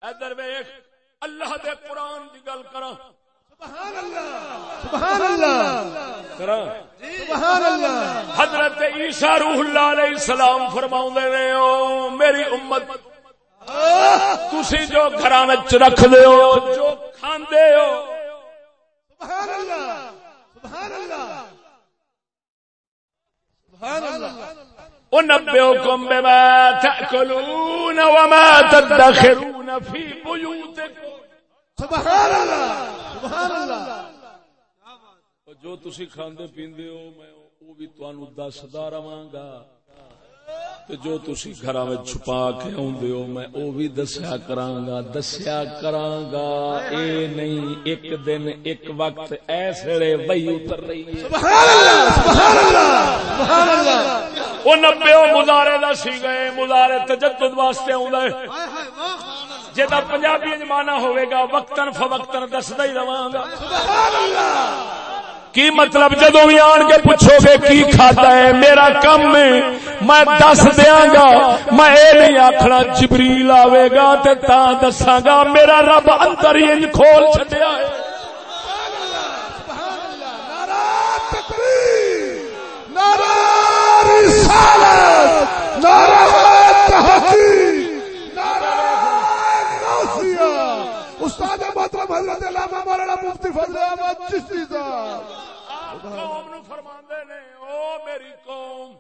ادھر ویخ اللہ دے قرآن دی گل کرا سبحان اللہ۔ کرا سبحان اللہ۔ حضرت عیسیٰ روح اللہ علیہ السلام فرماؤں دے رہے ہو میری امت تسی جو گھران رکھ دے ہو جو کھاندے ہو۔ سبحان اللہ سبحان اللہ۔ سبحان اللہ۔ ونبئكم بما وما تدخرون في بيوتكم سبحان اللہ سبحان اللہ۔ جو تسی کھاندے پیندے ہو میں وہ بھی تانوں دسدا رواں گا۔ تے جو تسی گھراں وچ چھپا کے اوندے ہو میں او بھی دسیا کراں گا دسیا کراں گا اے نہیں ایک دن ایک وقت ایسے وہی اتر رہی ہے۔ سبحان اللہ سبحان اللہ سبحان اللہ۔ وہ نبے مزارے دا سی گئے مزارے تجدد واسطے آਉਂਦਾ ہے۔ جدا پنجابی جمانا ہوئے گا وقتاً فوقتاً دسدا ہی رواں گا۔ سبحان اللہ۔ کی مطلب جدو بھی آن کے پوچھو گے کی کھاتا ہے میرا کم ہے میں دس دیا گا میں اے نہیں آخنا جبریل آئے گا تے تا دساں گا میرا رب اندر ہی انج کھول چھڈیا ہے نعرہ رسالت نعرہ تحقیق استاد محترم حضرت علامہ مولانا مفتی فضل احمد چشتی صاحب قوم نو فرماندے نے، او میری قوم۔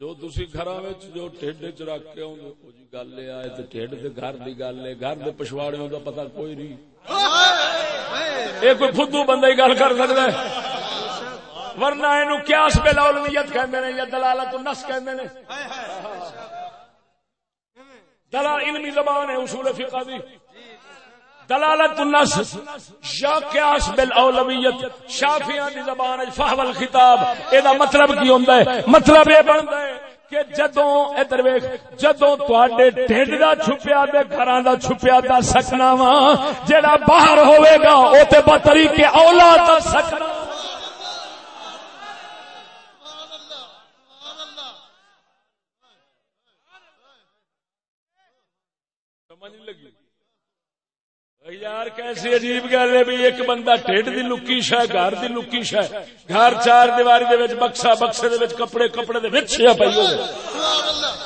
جو تسی گھراں وچ، جو ٹھڈ چ رکھ کے اوندے او جی گل اے آئے تے ٹھڈ تے گھر دی گل اے گھر دے پچھواڑیوں دا پتہ کوئی نہیں۔ اے کوئی فدو بندہ ہی گل کر سکدا ہے۔ ورنہ اینو قیاس بلا علمیت کہندے نے، یا دلالت النص کہندے نے۔ دلال علمی زبان ہے، اصول فقہ دی۔ دلالت النص یا قیاس بالاولویت شافعیاں دی زبان ہے فحو الخطاب اے دا مطلب کی ہوندا ہے؟ مطلب اے بندا ہے کہ جدوں، ادھر ویکھ، جدوں تواڈے ڈھڈ دا چھپیا تے گھراں دا چھپیا دا سکنا وا جیڑا باہر ہوے گا او تے بطریقے اولاد دا سکنا سمجھ لگی؟ یار کیسی عجیب گل ہے بھی ایک بندہ ٹھڈ دی لکی شہ گھر دی لکی شہ گھر چار دیواری دے وچ بکسا بکسے دے وچ کپڑے کپڑے دے وچ شہ پئی ہوے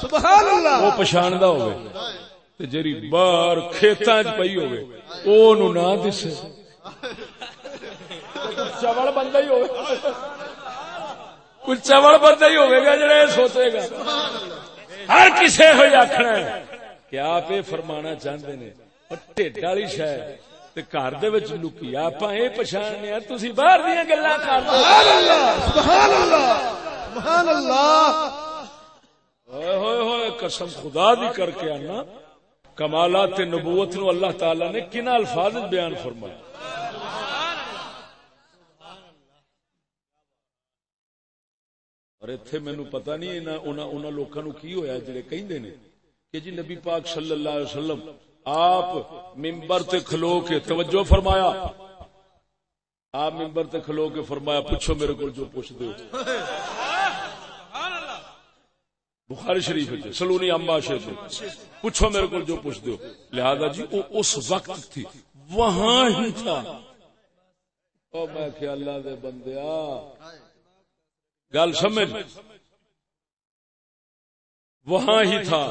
سبحان اللہ۔ وہ پچھاندا ہوے تے جری باہر کھیتاں وچ پئی ہوے او نو نہ دسے چوڑ بندہ ہی ہوے کوئی چوڑ بندہ ہی ہوے گا جڑا یہ سوچے گا۔ ہر کسے ہوئی آکھنا ہے۔ کہ آپ یہ فرمانا چاہتے نے؟ ٹھڈ والی شہ تے گھر دے وچ لکی اپاں اے پہچاننے آ تسی باہر دیاں گلاں کردے سبحان اللہ سبحان اللہ سبحان اللہ۔ ہوئے ہوئے ہوئے قسم خدا دی کر کے آنا۔ کمالات نبوت نو اللہ تعالی نے کن الفاظ بیان فرمایا؟ اور اتنے مینو پتا نہیں لوگوں نو کی ہویا جڑے کہندے نے کہ جی نبی پاک صلی اللہ علیہ وسلم آپ ممبر تے کھلو کے توجہ فرمایا۔ آپ ممبر تے کھلو کے فرمایا، پوچھو میرے کو جو پوچھ دو بخاری شریف ہے سلونی امبا شریف پوچھو میرے کو جو پوچھ دو لہذا جی وہ اس وقت تھی، وہاں ہی تھا۔ او میں کہ اللہ دے بندیا گل سمجھ؟ وہاں ہی تھا۔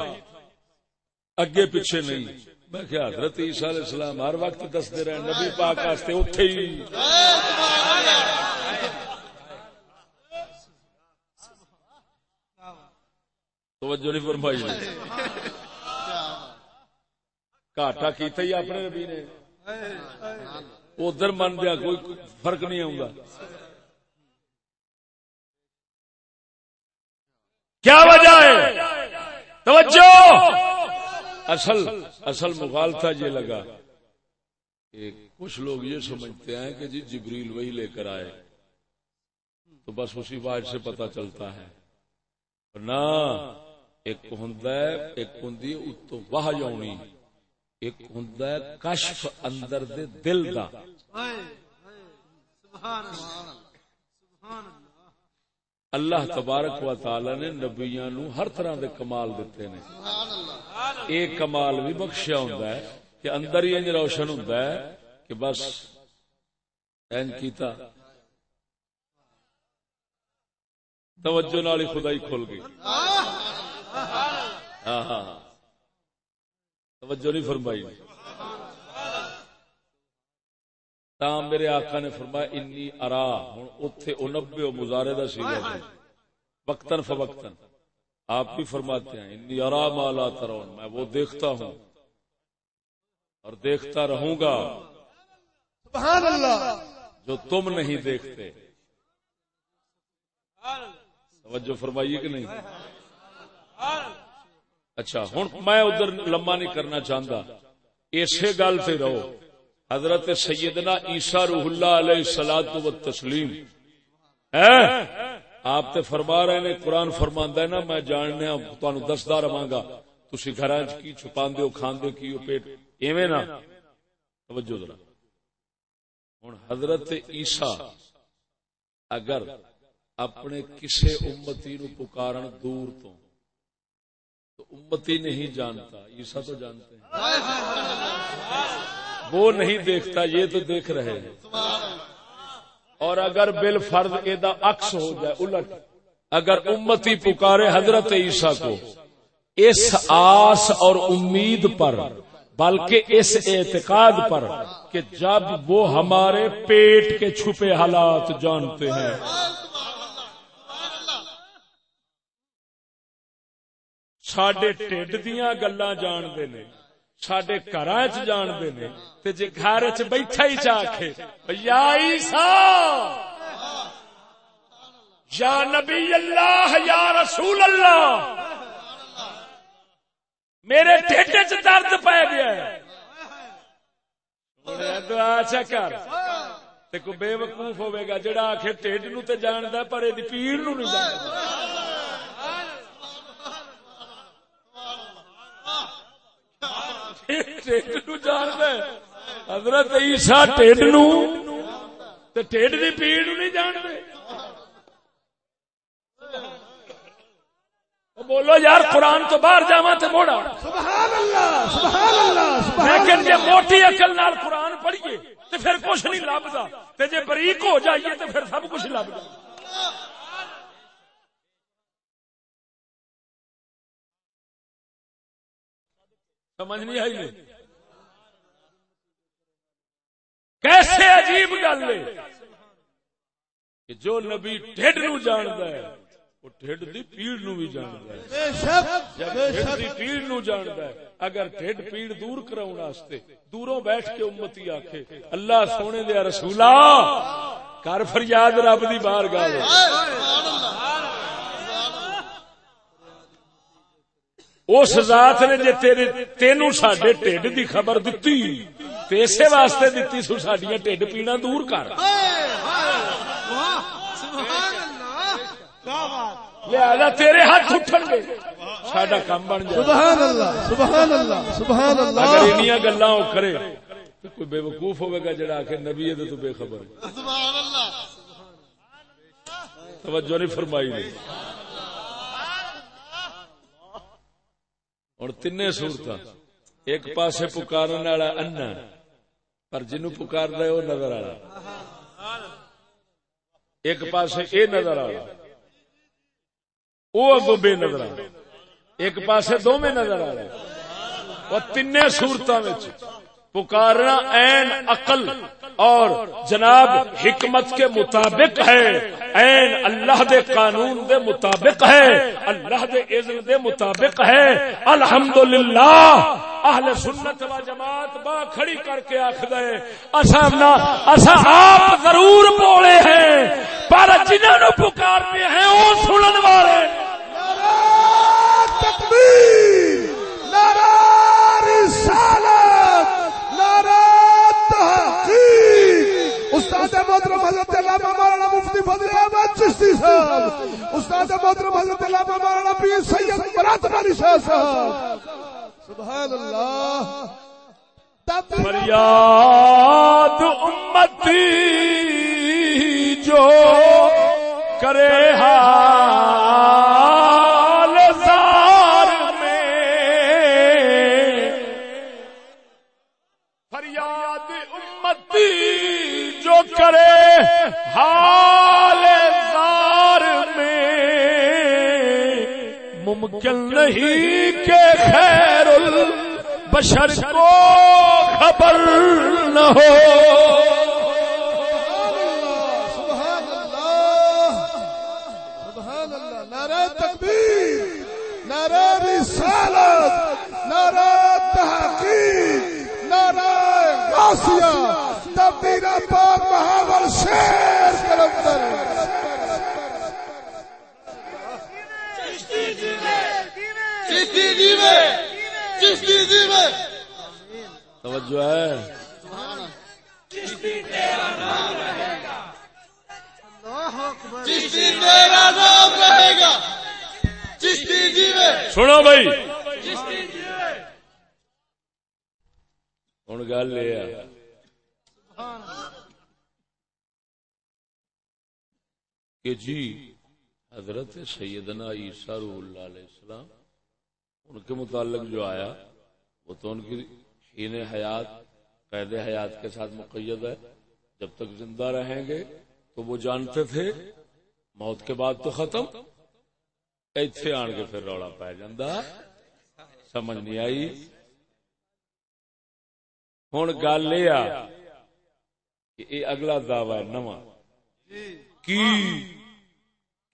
اگے پیچھے نہیں۔ میں کیا حضرت عیسیٰ علیہ السلام ہر وقت دستے رہے، نبی پاک واسطے اتے ہی۔ توجہ نہیں فرمائی جی۔ گاٹا کیتا ہی اپنے نبی نے۔ ادھر من دیا کوئی فرق نہیں آؤں کیا وجہ ہے؟ توجہ! اصل اصل مغالطہ یہ لگا کہ کچھ لوگ یہ سمجھتے ہیں کہ جی جبریل وہی لے کر آئے۔ تو بس اسی بات سے پتا چلتا ہے۔ نہ، ایک ہوں ایک ہوں اتو واہ جانی ایک ہوں کشف اندر دے دل دا۔ اللہ۔ اللہ تبارک و تعالی نے نبیاں نو ہر طرح دے کمال دیتے نے۔ ایک کمال بھی بخشیا ہوں کہ اندر ہی انج روشن ہوں کہ بس این کیتا۔ توجہ نال ہی خدائی کھل گئی۔ ہاں ہاں۔, ہاں۔ توجہ نہیں فرمائی۔ تا میرے آقا نے فرمایا انی ارا ہوں اتے انبے مزارے کا سیگا وقتاً فوقتاً آپ بھی فرماتے ہیں انی ارا مالا ترون میں وہ دیکھتا ہوں اور دیکھتا رہوں گا سبحان اللہ جو تم نہیں دیکھتے توجہ فرمائیے کہ نہیں اچھا ہوں میں ادھر لمبا نہیں کرنا چاہتا اسی گل سے رہو حضرت سیدنا عیسیٰ روح اللہ علیہ سلاد و تسلیم آپ تے فرما رہے نے، قرآن فرما ہے نا، میں جاننے ہاں، تہن دستا رہا گا۔ تھی گھر کی چھپا ہو کھانے کی پیٹ؟ ایویں نا۔ توجہ ذرا۔ ہوں حضرت عیسیٰ اگر اپنے کسے امتی نو پکارن دور تو تو امتی نہیں جانتا، عیسیٰ تو جانتے ہیں۔ وہ نہیں دیکھتا، یہ تو دیکھ رہے ہیں۔ اور اگر بل فرض ادا عکس ہو جائے، الٹ۔ اگر امتی پکارے حضرت عیسیٰ کو، اس آس اور امید پر، بلکہ اس اعتقاد پر کہ جب وہ ہمارے پیٹ کے چھپے حالات جانتے ہیں۔ سڈے ٹھڈ دیا گلا جانتے نے سڈے گھر جانتے نے، تے جے گھر چ بیٹھا ہی چاہے یا عیسا یا نبی اللہ، یا رسول اللہ! میرے ٹھڈ چ درد پی گیا دعا چکر کو بے وقوف ہوئے گا، جڑا آخر ٹھڈ نو تے جاندا پر یہ پیڑ نو نہیں جاندا حضرت عیسا ٹھڈ نو ٹھڈ کی پیڑ نہیں جانتے بولو یار قرآن تو باہر جا تو موڑا لیکن جی موٹی اکل نال قرآن پڑھیے تو پھر کچھ نہیں لبتا جی بریک ہو جائیے تو پھر سب کچھ لب جائے سمجھ نہیں آئی نہیں کیسے عجیب گل ہے کہ جو نبی ٹھڈ نو جانتا ہے وہ ٹھڈ دی پیڑ نو بھی جاندا ہے۔ بے شک جب بے ٹھڈ شک۔ دی پیڑ نو جاندا ہے اگر ٹھڈ پیڑ دور کراون واسطے دوروں بیٹھ کے امتی آکھے اللہ سونے دے رسولا کر فریاد رب دی بارگاہ اس ذات نے جے تیرے تینوں ساڈے ٹھڈ دی خبر دتی تے اسے واسطے دتی سو ساڈیاں ٹھڈ پیڑاں دور کر۔ لہذا تیرے ہاتھ اٹھن گے۔ ساڈا کام بن جائے۔ سبحان اللہ سبحان اللہ سبحان اگر اللہ انیاں گلاں او کرے تو کوئی بے وقوف ہوے گا جڑا کہ نبی تو بے خبر۔ توجہ نہیں فرمائی نہیں اور تین صورت ایک پاسے پکارن والا انا پر جنو پکار دے وہ نظر آ ایک پاسے اے نظر آ وہ اگو بے نظر آ ایک پاسے دو میں نظر آ رہا وہ تین صورتوں پکارنا این عقل اور جناب حکمت کے مطابق ہے۔ این اللہ دے قانون دے مطابق ہے۔ اللہ دے اذن دے مطابق ہے۔ الحمدللہ۔ اہل سنت و جماعت با کھڑی کر کے آخ دے اسا نا اسا آپ ضرور بولے ہیں۔ پر جنہوں نے پکارنے ہیں وہ سنن والے۔ تکبیر نعرہ رسالت نعرہ تحقیق استاد محترم حضرت علامہ مولانا مفتی فضل احمد چشتی صاحب، استاد محترم حضرت علامہ مولانا پیر سید مراتب علی شاہ صاحب۔ سبحان اللہ۔ فریاد امتی جو کرے ہاں۔ حال زار میں ممکن نہیں کہ خیر البشر کو خبر نہ ہو۔ سبحان رسالت، نعرہ تحقیق، نعرہ غاسیہ تبدیل پاک محاور شیر کلندر چشتی جی میں چشتی جی میں توجہ ہے۔ چشتی تیرا نام رہے گا چشتی جی میں سنو بھائی۔ ہوں گل یہ کہ جی حضرت سیدنا عیسیٰ روح اللہ علیہ السلام، ان کے متعلق جو آیا، وہ تو ان کی حین حیات، قید حیات کے ساتھ مقید ہے۔ جب تک زندہ رہیں گے، تو وہ جانتے تھے، موت کے بعد تو ختم۔ ایتھے آن کے پھر رولا پی جاندہ۔ سمجھ نہیں آئی۔ ہوں گل یہ کہ یہ اگلا دعوی ہے نواں کی؟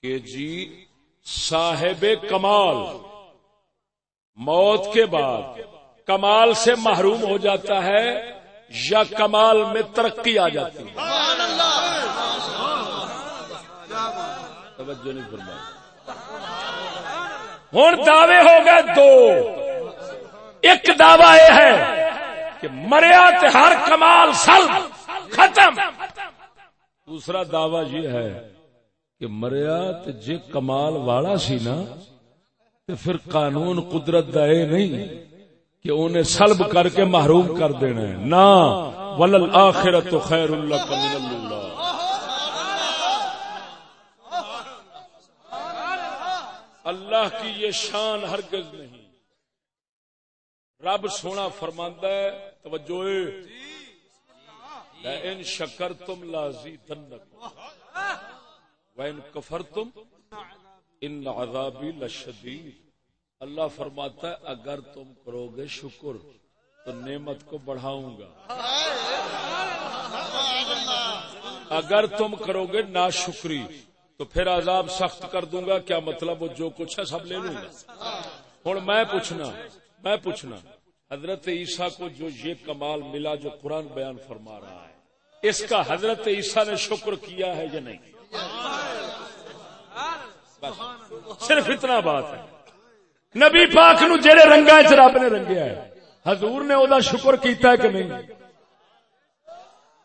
کہ جی صاحب کمال۔ موت کے بعد کمال سے محروم ہو جاتا ہے یا کمال میں ترقی آ جاتی ہے؟ توجہ نہیں فرمائی۔ ہوں دعوے ہو گئے دو۔ ایک دعوی یہ ہے کہ مریا ہر کمال سل ختم! دوسرا دعوی یہ ہے کہ مریا تے جے کمال والا سی نا، تے پھر قانون قدرت دا اے نہیں کہ انہیں سلب کر کے محروم کر دینا ہے۔ نا ولل آخرت خیر اللہ کا من اللہ اللہ کی یہ شان ہرگز نہیں۔ رب سونا فرماندہ ہے، توجہ ان شکر تم لازی وین کفر تم ان عذابی لشدید. اللہ فرماتا ہے، اگر تم کرو گے شکر، تو نعمت کو بڑھاؤں گا۔ اگر تم کرو گے ناشکری، تو پھر عذاب سخت کر دوں گا، کیا مطلب وہ جو کچھ ہے سب لے لوں گا؟ ہوں، میں پوچھنا میں پوچھنا، حضرت عیسیٰ کو جو یہ کمال ملا جو قرآن بیان فرما رہا ہے اس کا حضرت عیسیٰ نے شکر کیا ہے یا نہیں؟ بس، صرف اتنا بات ہے۔ نبی پاک نو جڑے رنگا چ رب نے رنگیا ہے، حضور نے او شکر کیتا ہے کہ نہیں؟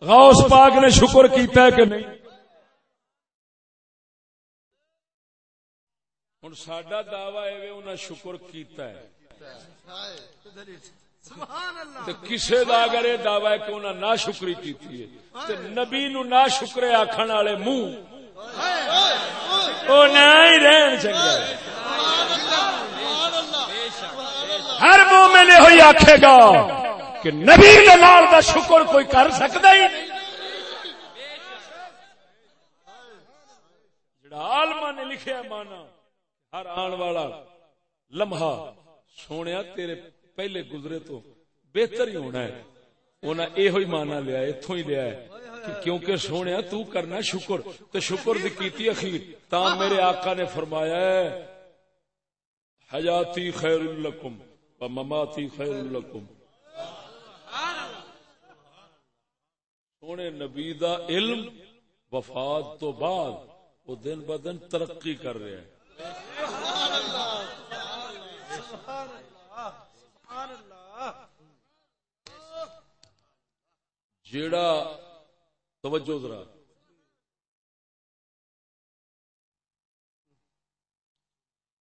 غوث پاک نے شکر کیتا ہے کہ نہیں؟ ہوں سڈا دعوی ہے انہیں شکر کیتا ہے۔ کسی کا اگر یہ دعوی ہے کہ انہیں نہ شکری کی نبی نو نہ شکرے آخر والے منہ۔ وہ نہ ہی رہن چنگا ہر مومن یہ آخے گا کہ نبی نال دا شکر کوئی کر سکتا ہی جڑا آلما نے لکھیا مانا ہر آن والا لمحہ سونے تیرے پہلے گزرے تو بہتر ہی ہونا ہے۔ انہیں یہ مانا لیا اتوں ہی لیا ہے کیونکہ سونے تو کرنا شکر تو شکر دی کیتی اخیر۔ تا میرے آقا نے فرمایا ہے، حیاتی خیر لکم مماتی خیر لکم۔ سونے نبی دا علم وفات تو بعد وہ دن ب دن ترقی کر رہے ہیں۔ سبحان اللہ. جیڑا توجہ ذرا۔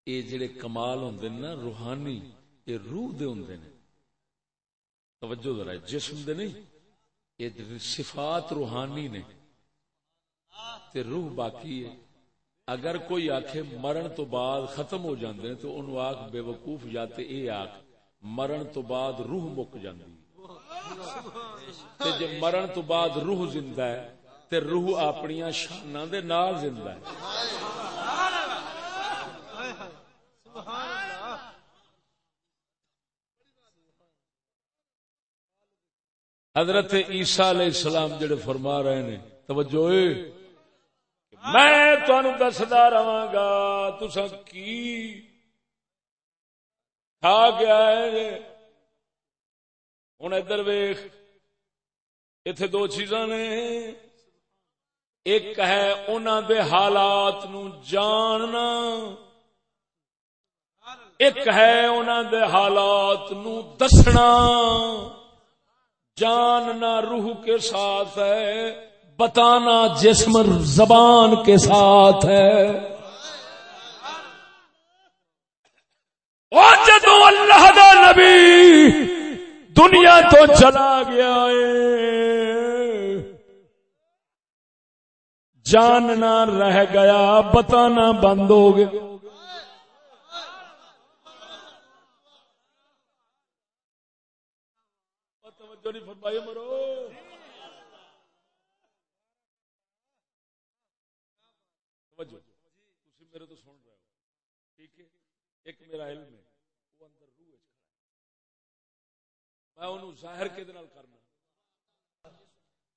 یہ جڑے کمال ہوں نا، روحانی، یہ روح دے ہوں نے۔ توجہ ذرا جسم دے نہیں، یہ صفات روحانی نے۔ تے روح باقی ہے۔ اگر کوئی آخ مرن تو بعد ختم ہو جاندے ہیں تو ان آخ بے وقوف جاتے اے آخ مرن تو بعد روح مک جاندی۔ تے جے مرن تو بعد روح زندہ ہے، تے روح اپنی شانہ دے نال زندہ ہے۔ حضرت عیسیٰ علیہ السلام جڑے فرما رہے نے، توجہ میں تہن دسدا رہا گا تسا کی کھا گیا ہے ہوں ادھر ویخ اتے دو چیزاں نے۔ ایک ہے انہوں دے حالات نو جاننا۔ ایک ہے انہوں دے حالات نو دسنا۔ جاننا روح کے ساتھ ہے، بتانا جسم زبان کے ساتھ ہے۔ جدو اللہ دا نبی دنیا تو چلا گیا ہے جاننا رہ گیا بتانا بند ہو گیا فرمائی مرو میرے تو سن رہے ہو ٹھیک ہے ایک میرا علم میں انہوں ظاہر کے دنال کرنا۔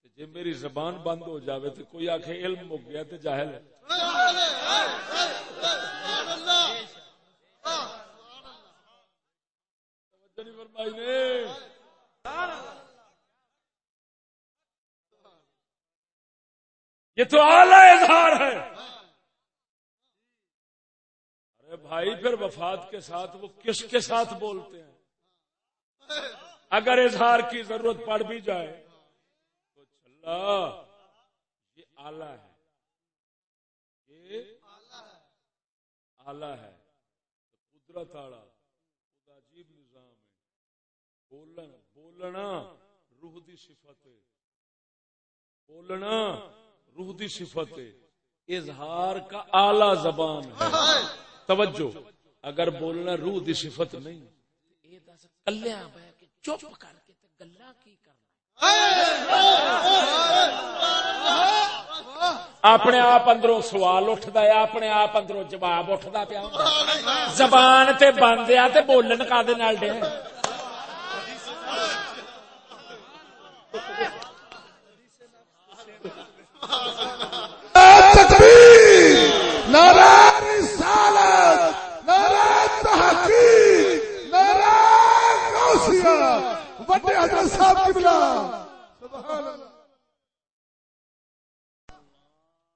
جی میری زبان بند ہو جاوے تو کوئی آخ علم مک گیا تو جاہل ہے۔ فرمائی نے۔ یہ تو اعلی اظہار ہے۔ ارے بھائی، پھر وفات کے ساتھ وہ کس کے ساتھ بولتے ہیں؟ اگر اظہار کی ضرورت پڑ بھی جائے تو چلا یہ آلہ ہے۔ یہ آلہ ہے۔ قدرت آلہ۔ عجیب نظام ہے۔ بولنا بولنا روح دی صفت ہے۔ بولنا روح دی صفت ہے۔ اظہار کا اعلی زبان ہے۔ توجہ، اگر بولنا روح دی صفت نہیں کلیا چپ کر کے گلا کی کرنا۔ اپنے آپ اندروں سوال اٹھتا ہے، اپنے آپ اندروں جواب اٹھتا پیا زبان تے بند آ بولن کا دے تکبیر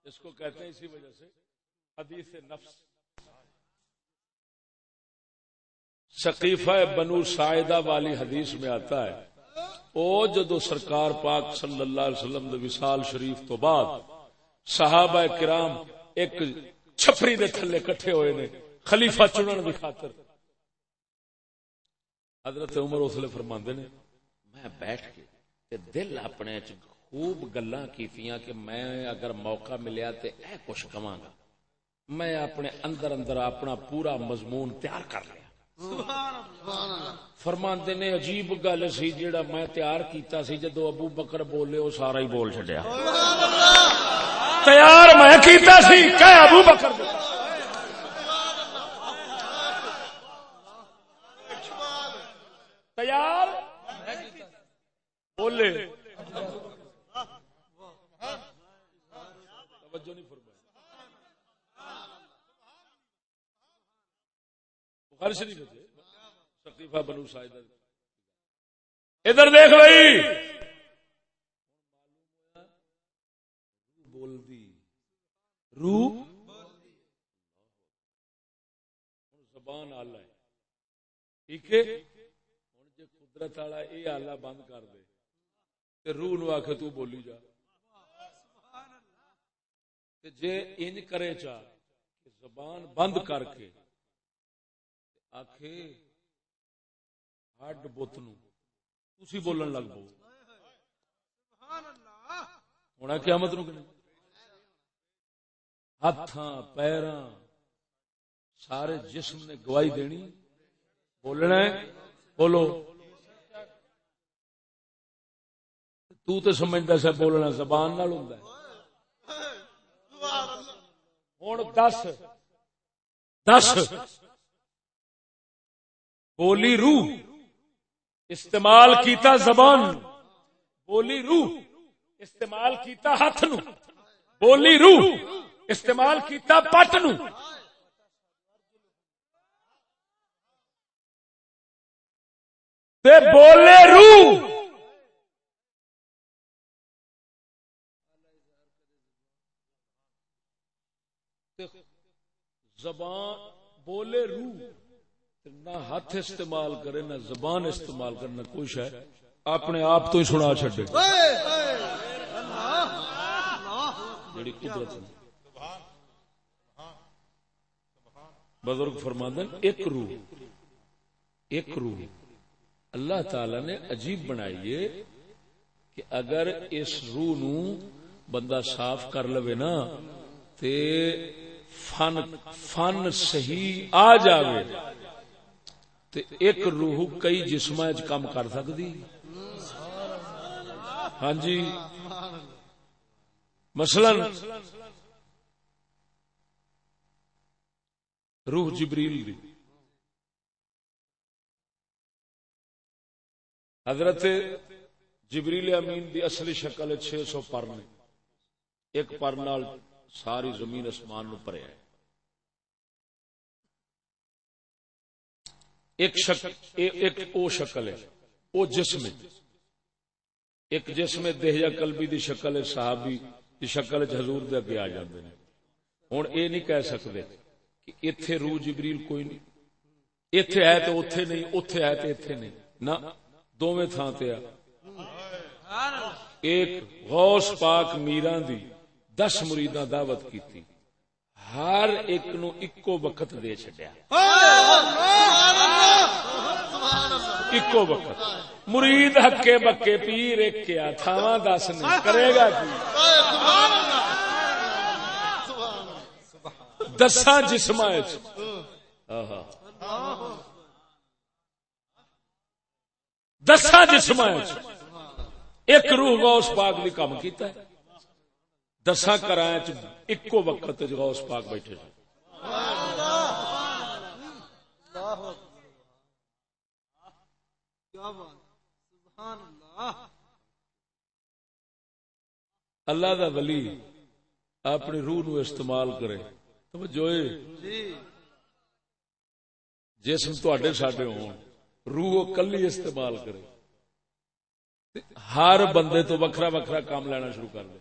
اس کو کہتے ہیں اسی وجہ سے حدیث نفس۔ شقیفہ بنو سائدہ والی حدیث میں آتا ہے، او جدو سرکار پاک صلی اللہ علیہ وسلم دے وصال شریف تو بعد صحابہ کرام ایک چھپری دے تھلے کٹھے ہوئے نے، خلیفہ چنن دی خاطر۔ حضرت عمر اسلے فرماندے نے میں بیٹھ کے تے دل اپنے چ خوب گلاں کیتیاں کہ میں اگر موقع ملیا تے اے کچھ کواں گا۔ میں اپنے اندر اندر اپنا پورا مضمون تیار کر لیا۔ فرماندے نے عجیب گل سی جیڑا میں تیار کیتا سی جدو ابو بکر بولے وہ سارا ہی بول چڈیا تیار میں کیتا سی کہ ابو بکر۔ تیار بولے۔ توجہ نہیں فرمائی۔ بخاری شریف ہے جی۔ شقیفہ بنو سائدہ ادھر دیکھ بھائی۔ بول دی رو زبان آلہ ہے۔ ٹھیک ہے؟ ہوں جی قدرت والا یہ آلہ بند کر دے۔ تے روح نو آخ تو بولی جا۔ تے جے انج کرے چا کہ زبان بند کر کے آخے ہڈ بت نو۔ تسی بولن لگ پو۔ ہونا قیامت نو کہ نہیں؟ ہاتھاں پیراں، سارے جسم نے گواہی دینی۔ بولنا ہے؟ بولو۔ تو تے سمجھدا سا بولنا زبان نال ہوندا ہے۔ ہن دس دس۔ بولی روح، استعمال کیتا زبان۔ بولی روح، استعمال کیتا ہاتھ نو۔ بولی روح، استعمال کیتا پٹ نو۔ تے بولے روح۔ زبان، بولے روح نہ ہاتھ استعمال کرے، نہ زبان استعمال کرے، نہ کچھ ہے۔ اپنے آپ تو ہی سنا چڈے جڑی قدرت بزرگ فرماندن ایک روح ایک روح۔ اللہ تعالی نے عجیب بنائی ہے کہ اگر اس روح نو بندہ صاف کر لوے نا، تے فن فن صحیح آ جاوے تے ایک روح کئی جسم کام کر سکتی ہاں جی۔ مثلا روح جبریل دی۔ حضرت جبریل امین دی اصلی شکل چھ سو پر نے ایک پر نال ساری زمین اسمان نو پریا ہے۔ ایک شکل ایک او شکل ہے، او جسم ہے۔ ایک جسم دہیا قلبی دی شکل ہے، صحابی دی شکل چ حضور دے اگے آ جاندے نے۔ ہن اے نہیں کہہ سکدے کہ ایتھے روح جبریل کوئی نہیں۔ ایتھے ہے تے اوتھے نہیں، اوتھے ہے تے ایتھے نہیں۔ نہ، دوویں تھاں تے آ۔ ایک غوث پاک میران دی دس مریداں دعوت کیتی۔ ہر ایک نو اکو وقت دے چھڈیا۔ اکو وقت۔ مرید ہکے بکے پیر ایک کیا تھاواں دس نہیں کرے گا کی دساں جسماں وچ۔ آہا۔ دساں جسماں ایک روح غوث پاک دی کام کیتا ہے۔ دساں کرائیں چ وقت غوث پاک بیٹھے سن۔ اللہ دا ولی اپنی روح نو استعمال کرے۔ توجہ اے۔ جسم تواڈے ساڈے ہون، روح وہ کلی استعمال کرے۔ ہر بندے تو وکھرا وکھرا کام لینا شروع کر دے۔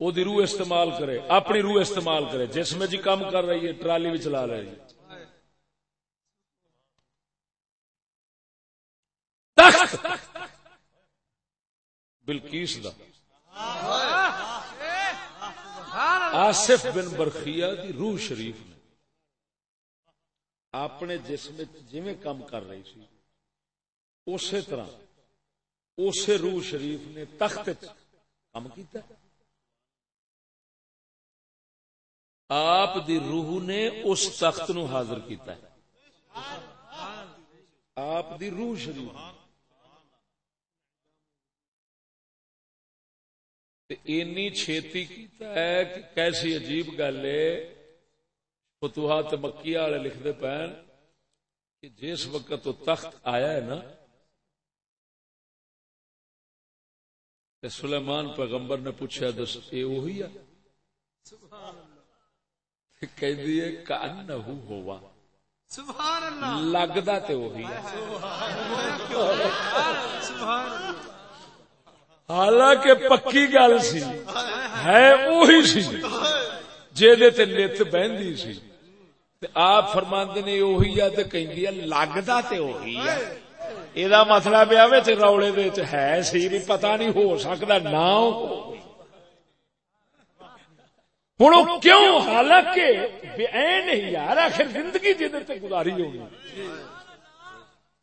وہ دی روح استعمال کرے، اپنی روح استعمال کرے، جس میں جی کام کر رہی ہے، ٹرالی بھی چلا رہی ہے۔ تخت! بلکیس دا۔ آصف بن برخیا دی روح شریف نے اپنے جسم جی کام کر رہی سی اسی طرح اسی روح شریف نے تخت کام کیتا آپ دی روح نے اس تخت نو حاضر کیتا ہے۔ آپ دی روح شریف اینی چھیتی کیتا ہے کہ کیسی عجیب گل ہے۔ فتوحات مکی والے لکھتے پین کہ جس وقت وہ تخت آیا ہے نا سلیمان پیغمبر نے پوچھا دس اے وہی ہے؟ کانہو ہوا. سبحان اللہ لگدا تے وہی ہے۔ حالانکہ پکی گل سی ہے وہی سی جے تے نت بہندی سی۔ تے آپ فرماندے نے وہی ہے تے کہندی ہے لگدا تے وہی ہے. ایدا مطلب ہے وچ رولے دے ہے سی بھی پتہ نہیں ہو سکدا نہ ہوں کیوں حالانکہ بے عین ہی یار آخر زندگی جہد گزاری ہونی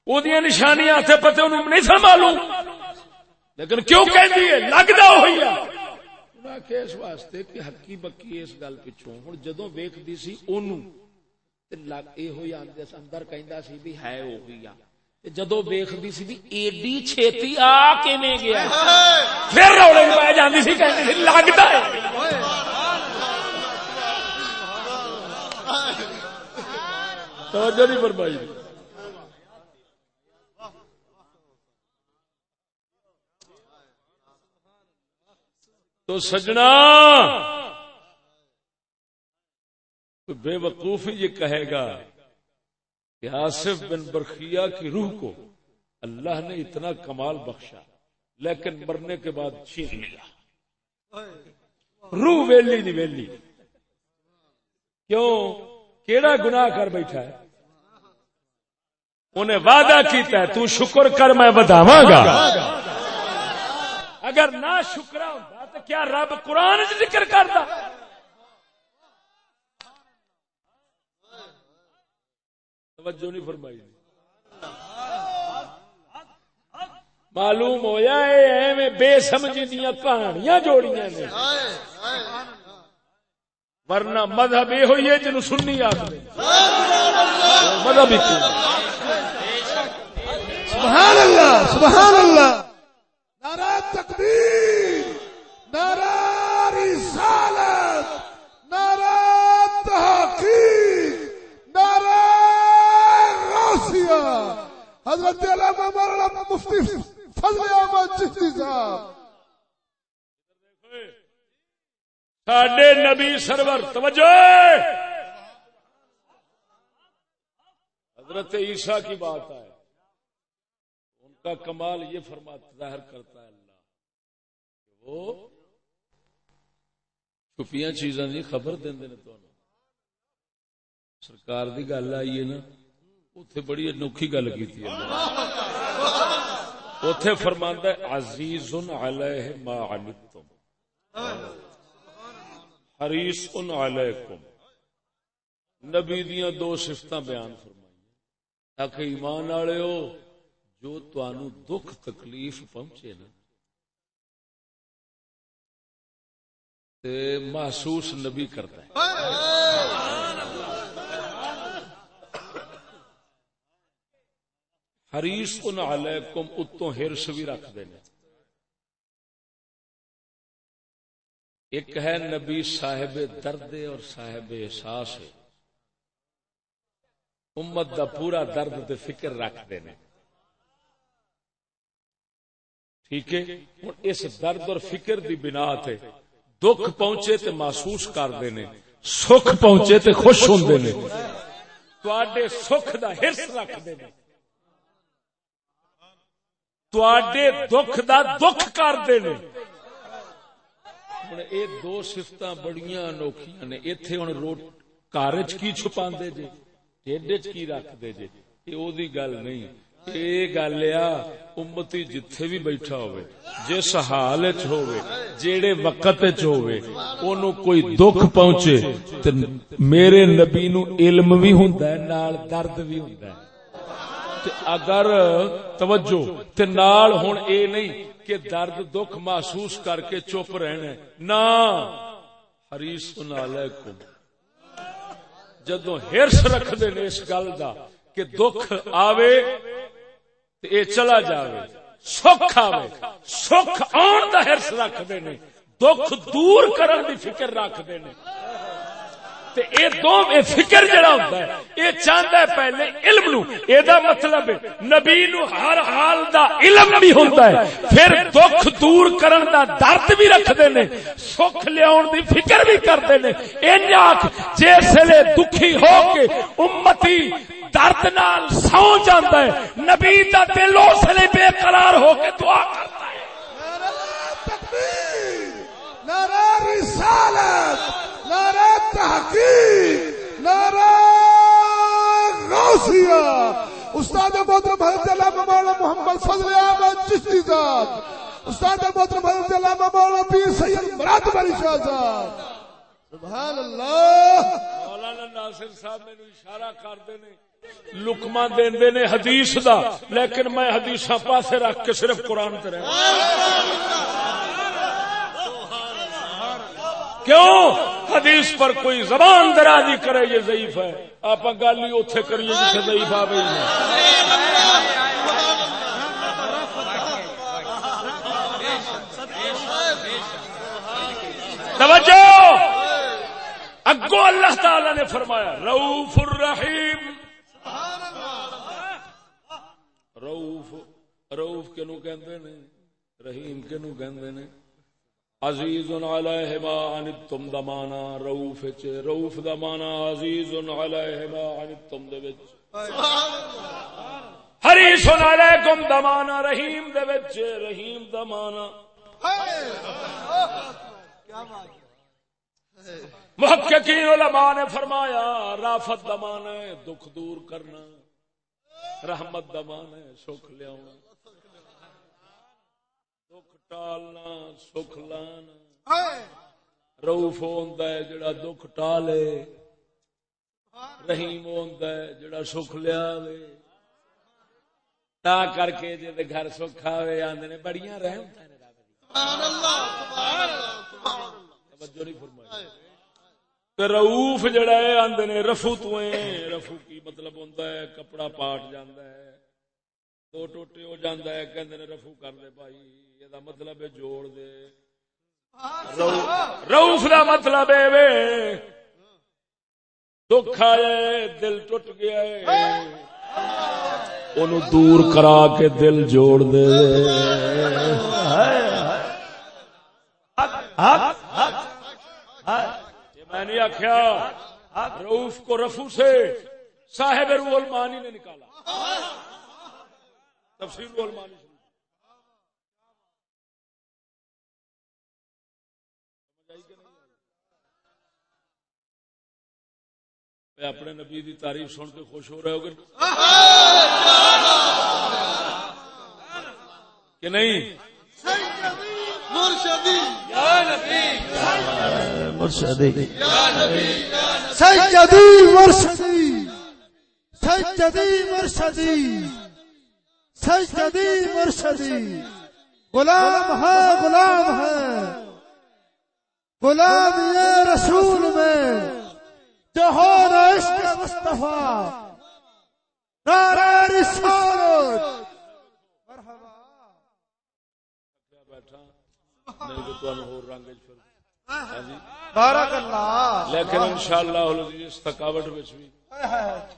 وہ نشانیاں تے پتے انہوں نہیں سن معلوم لیکن کیوں کہندی ہے لگدا ہوئی ہے کہ اس واسطے کہ حقی بکی اس گل پچھوں ہن جدوں ویکھدی سی اونوں تے لگ اے ہوئی آندے اندر کہندا سی بھی ہے او گیا تے جدوں ویکھدی سی ایڈی چھیتی آ کیویں گیا؟ پھر روڑے پے جاندی سی لگدا ہے! توجہ نہیں فرمائی۔ تو سجنا! بے وقوف یہ کہے گا۔ کہ آصف بن برخیا کی روح کو اللہ نے اتنا کمال بخشا، لیکن مرنے کے بعد چھین لیا۔ روح ویلی نہیں ویلی۔ کیوں؟ کیڑا گناہ کر بیٹھا ہے؟ انہیں وعدہ کیتا ہے، تو شکر کر میں بداواں گا۔ اگر نہ شکرا ہوتا تو کیا رب قرآن ذکر کرتا توجہ نہیں فرمائی معلوم ہویا ہے ایویں بے سمجھی دیا کہانیاں جوڑیاں نے۔ ورنہ مذہب یہ ہوئی ہے جنہوں سننی آخر مذہب ہی سبحان اللہ سبحان اللہ۔ نعرہ تکبیر نعرہ رسالت نعرہ تحقیق نعرہ غوثیہ حضرت علامہ مولانا مفتی فضل احمد چشتی صاحب۔ ساڈے نبی سرور، توجہ! حضرت عیسیٰ کی بات ہے ان کا کمال یہ فرما، ظاہر کرتا ہے اللہ کہ وہ چھپیاں چیزاں دی خبر دیں نے تو سرکار دی گل آئی ہے نا اتے بڑی انوکھی گل کی اتے فرماندہ عزیز علیہ ما عنتم۔ حریص ان علیکم۔ نبی دیاں دو صفتاں بیان فرمائی تاکہ ایمان والے ہو، جو تانوں دکھ تکلیف پہنچے نا۔ تے محسوس نبی کرتا ہے۔ حریص ان علیکم اتوں ہرس بھی رکھ دینے۔ ایک ہے نبی صاحب درد اور صاحب احساس۔ امت دا پورا درد تے فکر رکھ دینے۔ ٹھیک ہے؟ ہوں اس درد اور فکر دی بنا تے دکھ پہنچے تے محسوس کر دینے۔ سکھ پہنچے تے خوش ہوں دینے۔ تواڈے سکھ دا ہرس رکھدے نے تواڈے دکھ دا دکھ کردے نے۔ ہن اے دو صفتاں بڑیاں انوکھیاں نے، ایتھے ہن روٹ گھر چ کی چھپاندے جے ٹھڈ چ کی رکھدے جے۔ اے او دی گل نہیں، اے گل آ، امتی جتھے بھی بیٹھا ہوئے جس حال چ ہوئے جیڑے وقت چ ہوئے اونوں کوئی دکھ پہنچے تے میرے نبی نو علم بھی ہوندا ہے، نال درد بھی ہوندا ہے۔ تے اگر توجہ تے نال ہن اے نہیں کہ درد دکھ محسوس کر کے چپ رہنا ہے۔ نہ حریص علیکم۔ جدو ہرس رکھتے نے اس گل دا کہ دکھ آوے تے اے چلا جاوے۔ سکھ آوے۔ سکھ آن دا ہرس رکھتے نے دکھ دور کرن دی فکر رکھتے نے تے اے دو اے فکر جڑا ہوندا ہے، اے چاہندا ہے پہلے علم نو۔ اے دا مطلب ہے، نبی نو ہر حال دا علم بھی ہوندا ہے، پھر دکھ دور کرن دا درد بھی رکھدے نے، سکھ لیاون دی فکر بھی کردے نے۔ انج آکھ جسے دکھی ہو کے امتی درد نال سو جاندا ہے، نبی دا دل اس لیے بے قرار ہو کے دعا کرتا ہے۔ نعرہ رسالت، نعرہ تحقیق نعرہ غوثیہ۔ استاد محترم حضرت علامہ مولانا محمد فضل احمد چشتی صاحب۔ استاد محترم حضرت علامہ مولانا پیر سید مراد بری شاہ صاحب۔ سبحان اللہ مولانا ناصر صاحب مینو اشارہ کرتے نے لکما دے نے حدیث دا لیکن میں حدیث پاسے رکھ کے صرف قرآن تے رہا کیوں؟ حدیث پر کوئی زبان درازی کرے، یہ ضعیف ہے۔ آپ گل ہی اوتھے کریے جتھے ضعیف آ گئی توجہ! اگو اللہ تعالی نے فرمایا روف الرحیم۔ روف روف کنو کہندے نے؟ رحیم کنو کہندے نے؟ عزیز علیہ ما انتم دمانا روف چ روف دمانا عزیز علیہ ما انتم دے وچ۔ حریص علیکم دمانا رحیم دے وچ رحیم دمانا محققین علماء نے فرمایا رافت دمان ہے دکھ دور کرنا۔ رحمت دمان ہے سکھ لیا دکھ ٹالنا سکھ لانا۔ روف ہوندا ہے جڑا دکھ ٹالے۔ رحیم ہوندا ہے جڑا سکھ لیا تا کر کے جے گھر سکھ آوے آندے نے بڑیاں توجہ نہیں فرمائی۔ تے رؤوف جڑا ہے آندے نے رفو تو رفو کی مطلب ہوندا ہے کپڑا پاٹ جاندا ہے۔ دو ٹوٹے ہو جاندا ہے کہندے نے رفو کر دے بھائی۔ یہ دا مطلب ہے جوڑ دے رؤوف دا مطلب ہے وے دکھ آئے دل ٹوٹ گیا ہے اونوں دور کرا کے دل جوڑ دے میں نہیں آخیا روف کو رفو سے صاحب روح المانی نے نکالا تفسیر روح المانی میں اپنے نبی دی تعریف سن کے خوش ہو رہے ہو گے کہ نہیں؟ مرشدی. سجدی مرشدی. سجدی مرشدی. سجدی مرشدی. غلام ہے غلام ہے. غلام یہ رسول میں. جوہر عشق مصطفیٰ۔ نعرہ رسالت۔ بیٹھا نہیں تو ہور رنگ وچ پھر ہاں جی۔ بارک اللہ۔ لیکن انشاءاللہ تھکاوٹ وچ بھی۔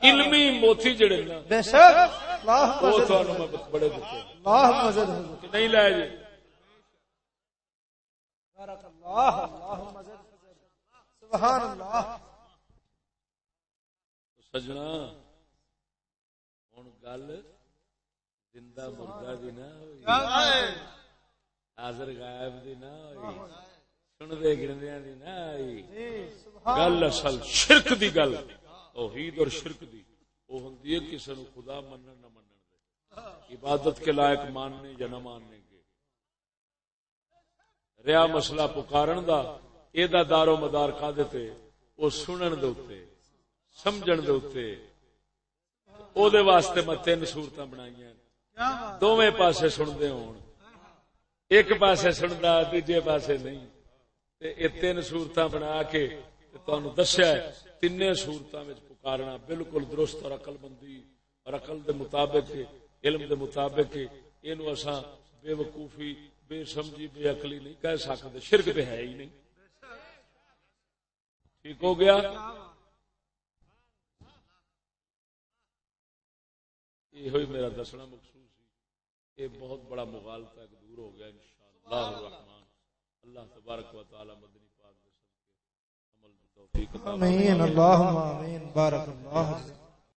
علمی موتی جڑے نا بے شک۔ اللہ وہ میں بڑے دیتے اللہ مزد حضور کہ نہیں لائے جی؟ بارک اللہ۔ اللہ مزد سبحان اللہ۔ سجنا ہوں گل زندہ مردہ دی نہ ہوئی حاضر غائب دی نہ ہوئی سندے گرندیاں دی نہ ہوئی گل اصل شرک دی گل توحید اور شرک دی وہ ہوندی ہے کسی نو خدا منن نہ منن دے عبادت کے لائق ماننے یا نہ ماننے کے ریا مسئلہ پکارن دا اے دا دارو مدار کا دیتے وہ سنن دے اوتے سمجھن دے اوتے او دے واسطے میں تین صورتاں بنائیاں۔ دوویں پاسے سندے ہون۔ ایک پاسے سندا دوجے پاسے نہیں۔ تے اے تین صورتاں بنا کے تے تانوں دسیا ہے تینے صورتاں وچ پکارنا بالکل درست اور عقل مندی اور عقل دے مطابق، علم دے مطابق ہے۔ اینو اساں بے وقوفی، بے سمجھی، بے عقلی نہیں کہہ سکتے، شرک تے ہے ہی نہیں۔ ٹھیک ہو گیا؟ یہ ہوئی میرا دسنا مقصود سی یہ بہت بڑا مغالطہ ایک دور ہو گیا انشاءاللہ الرحمن اللہ تبارک و تعالی مدنی پاک دے صدقے عمل توفیق عطا فرمائے۔ آمین اللهم آمین، بارک اللہ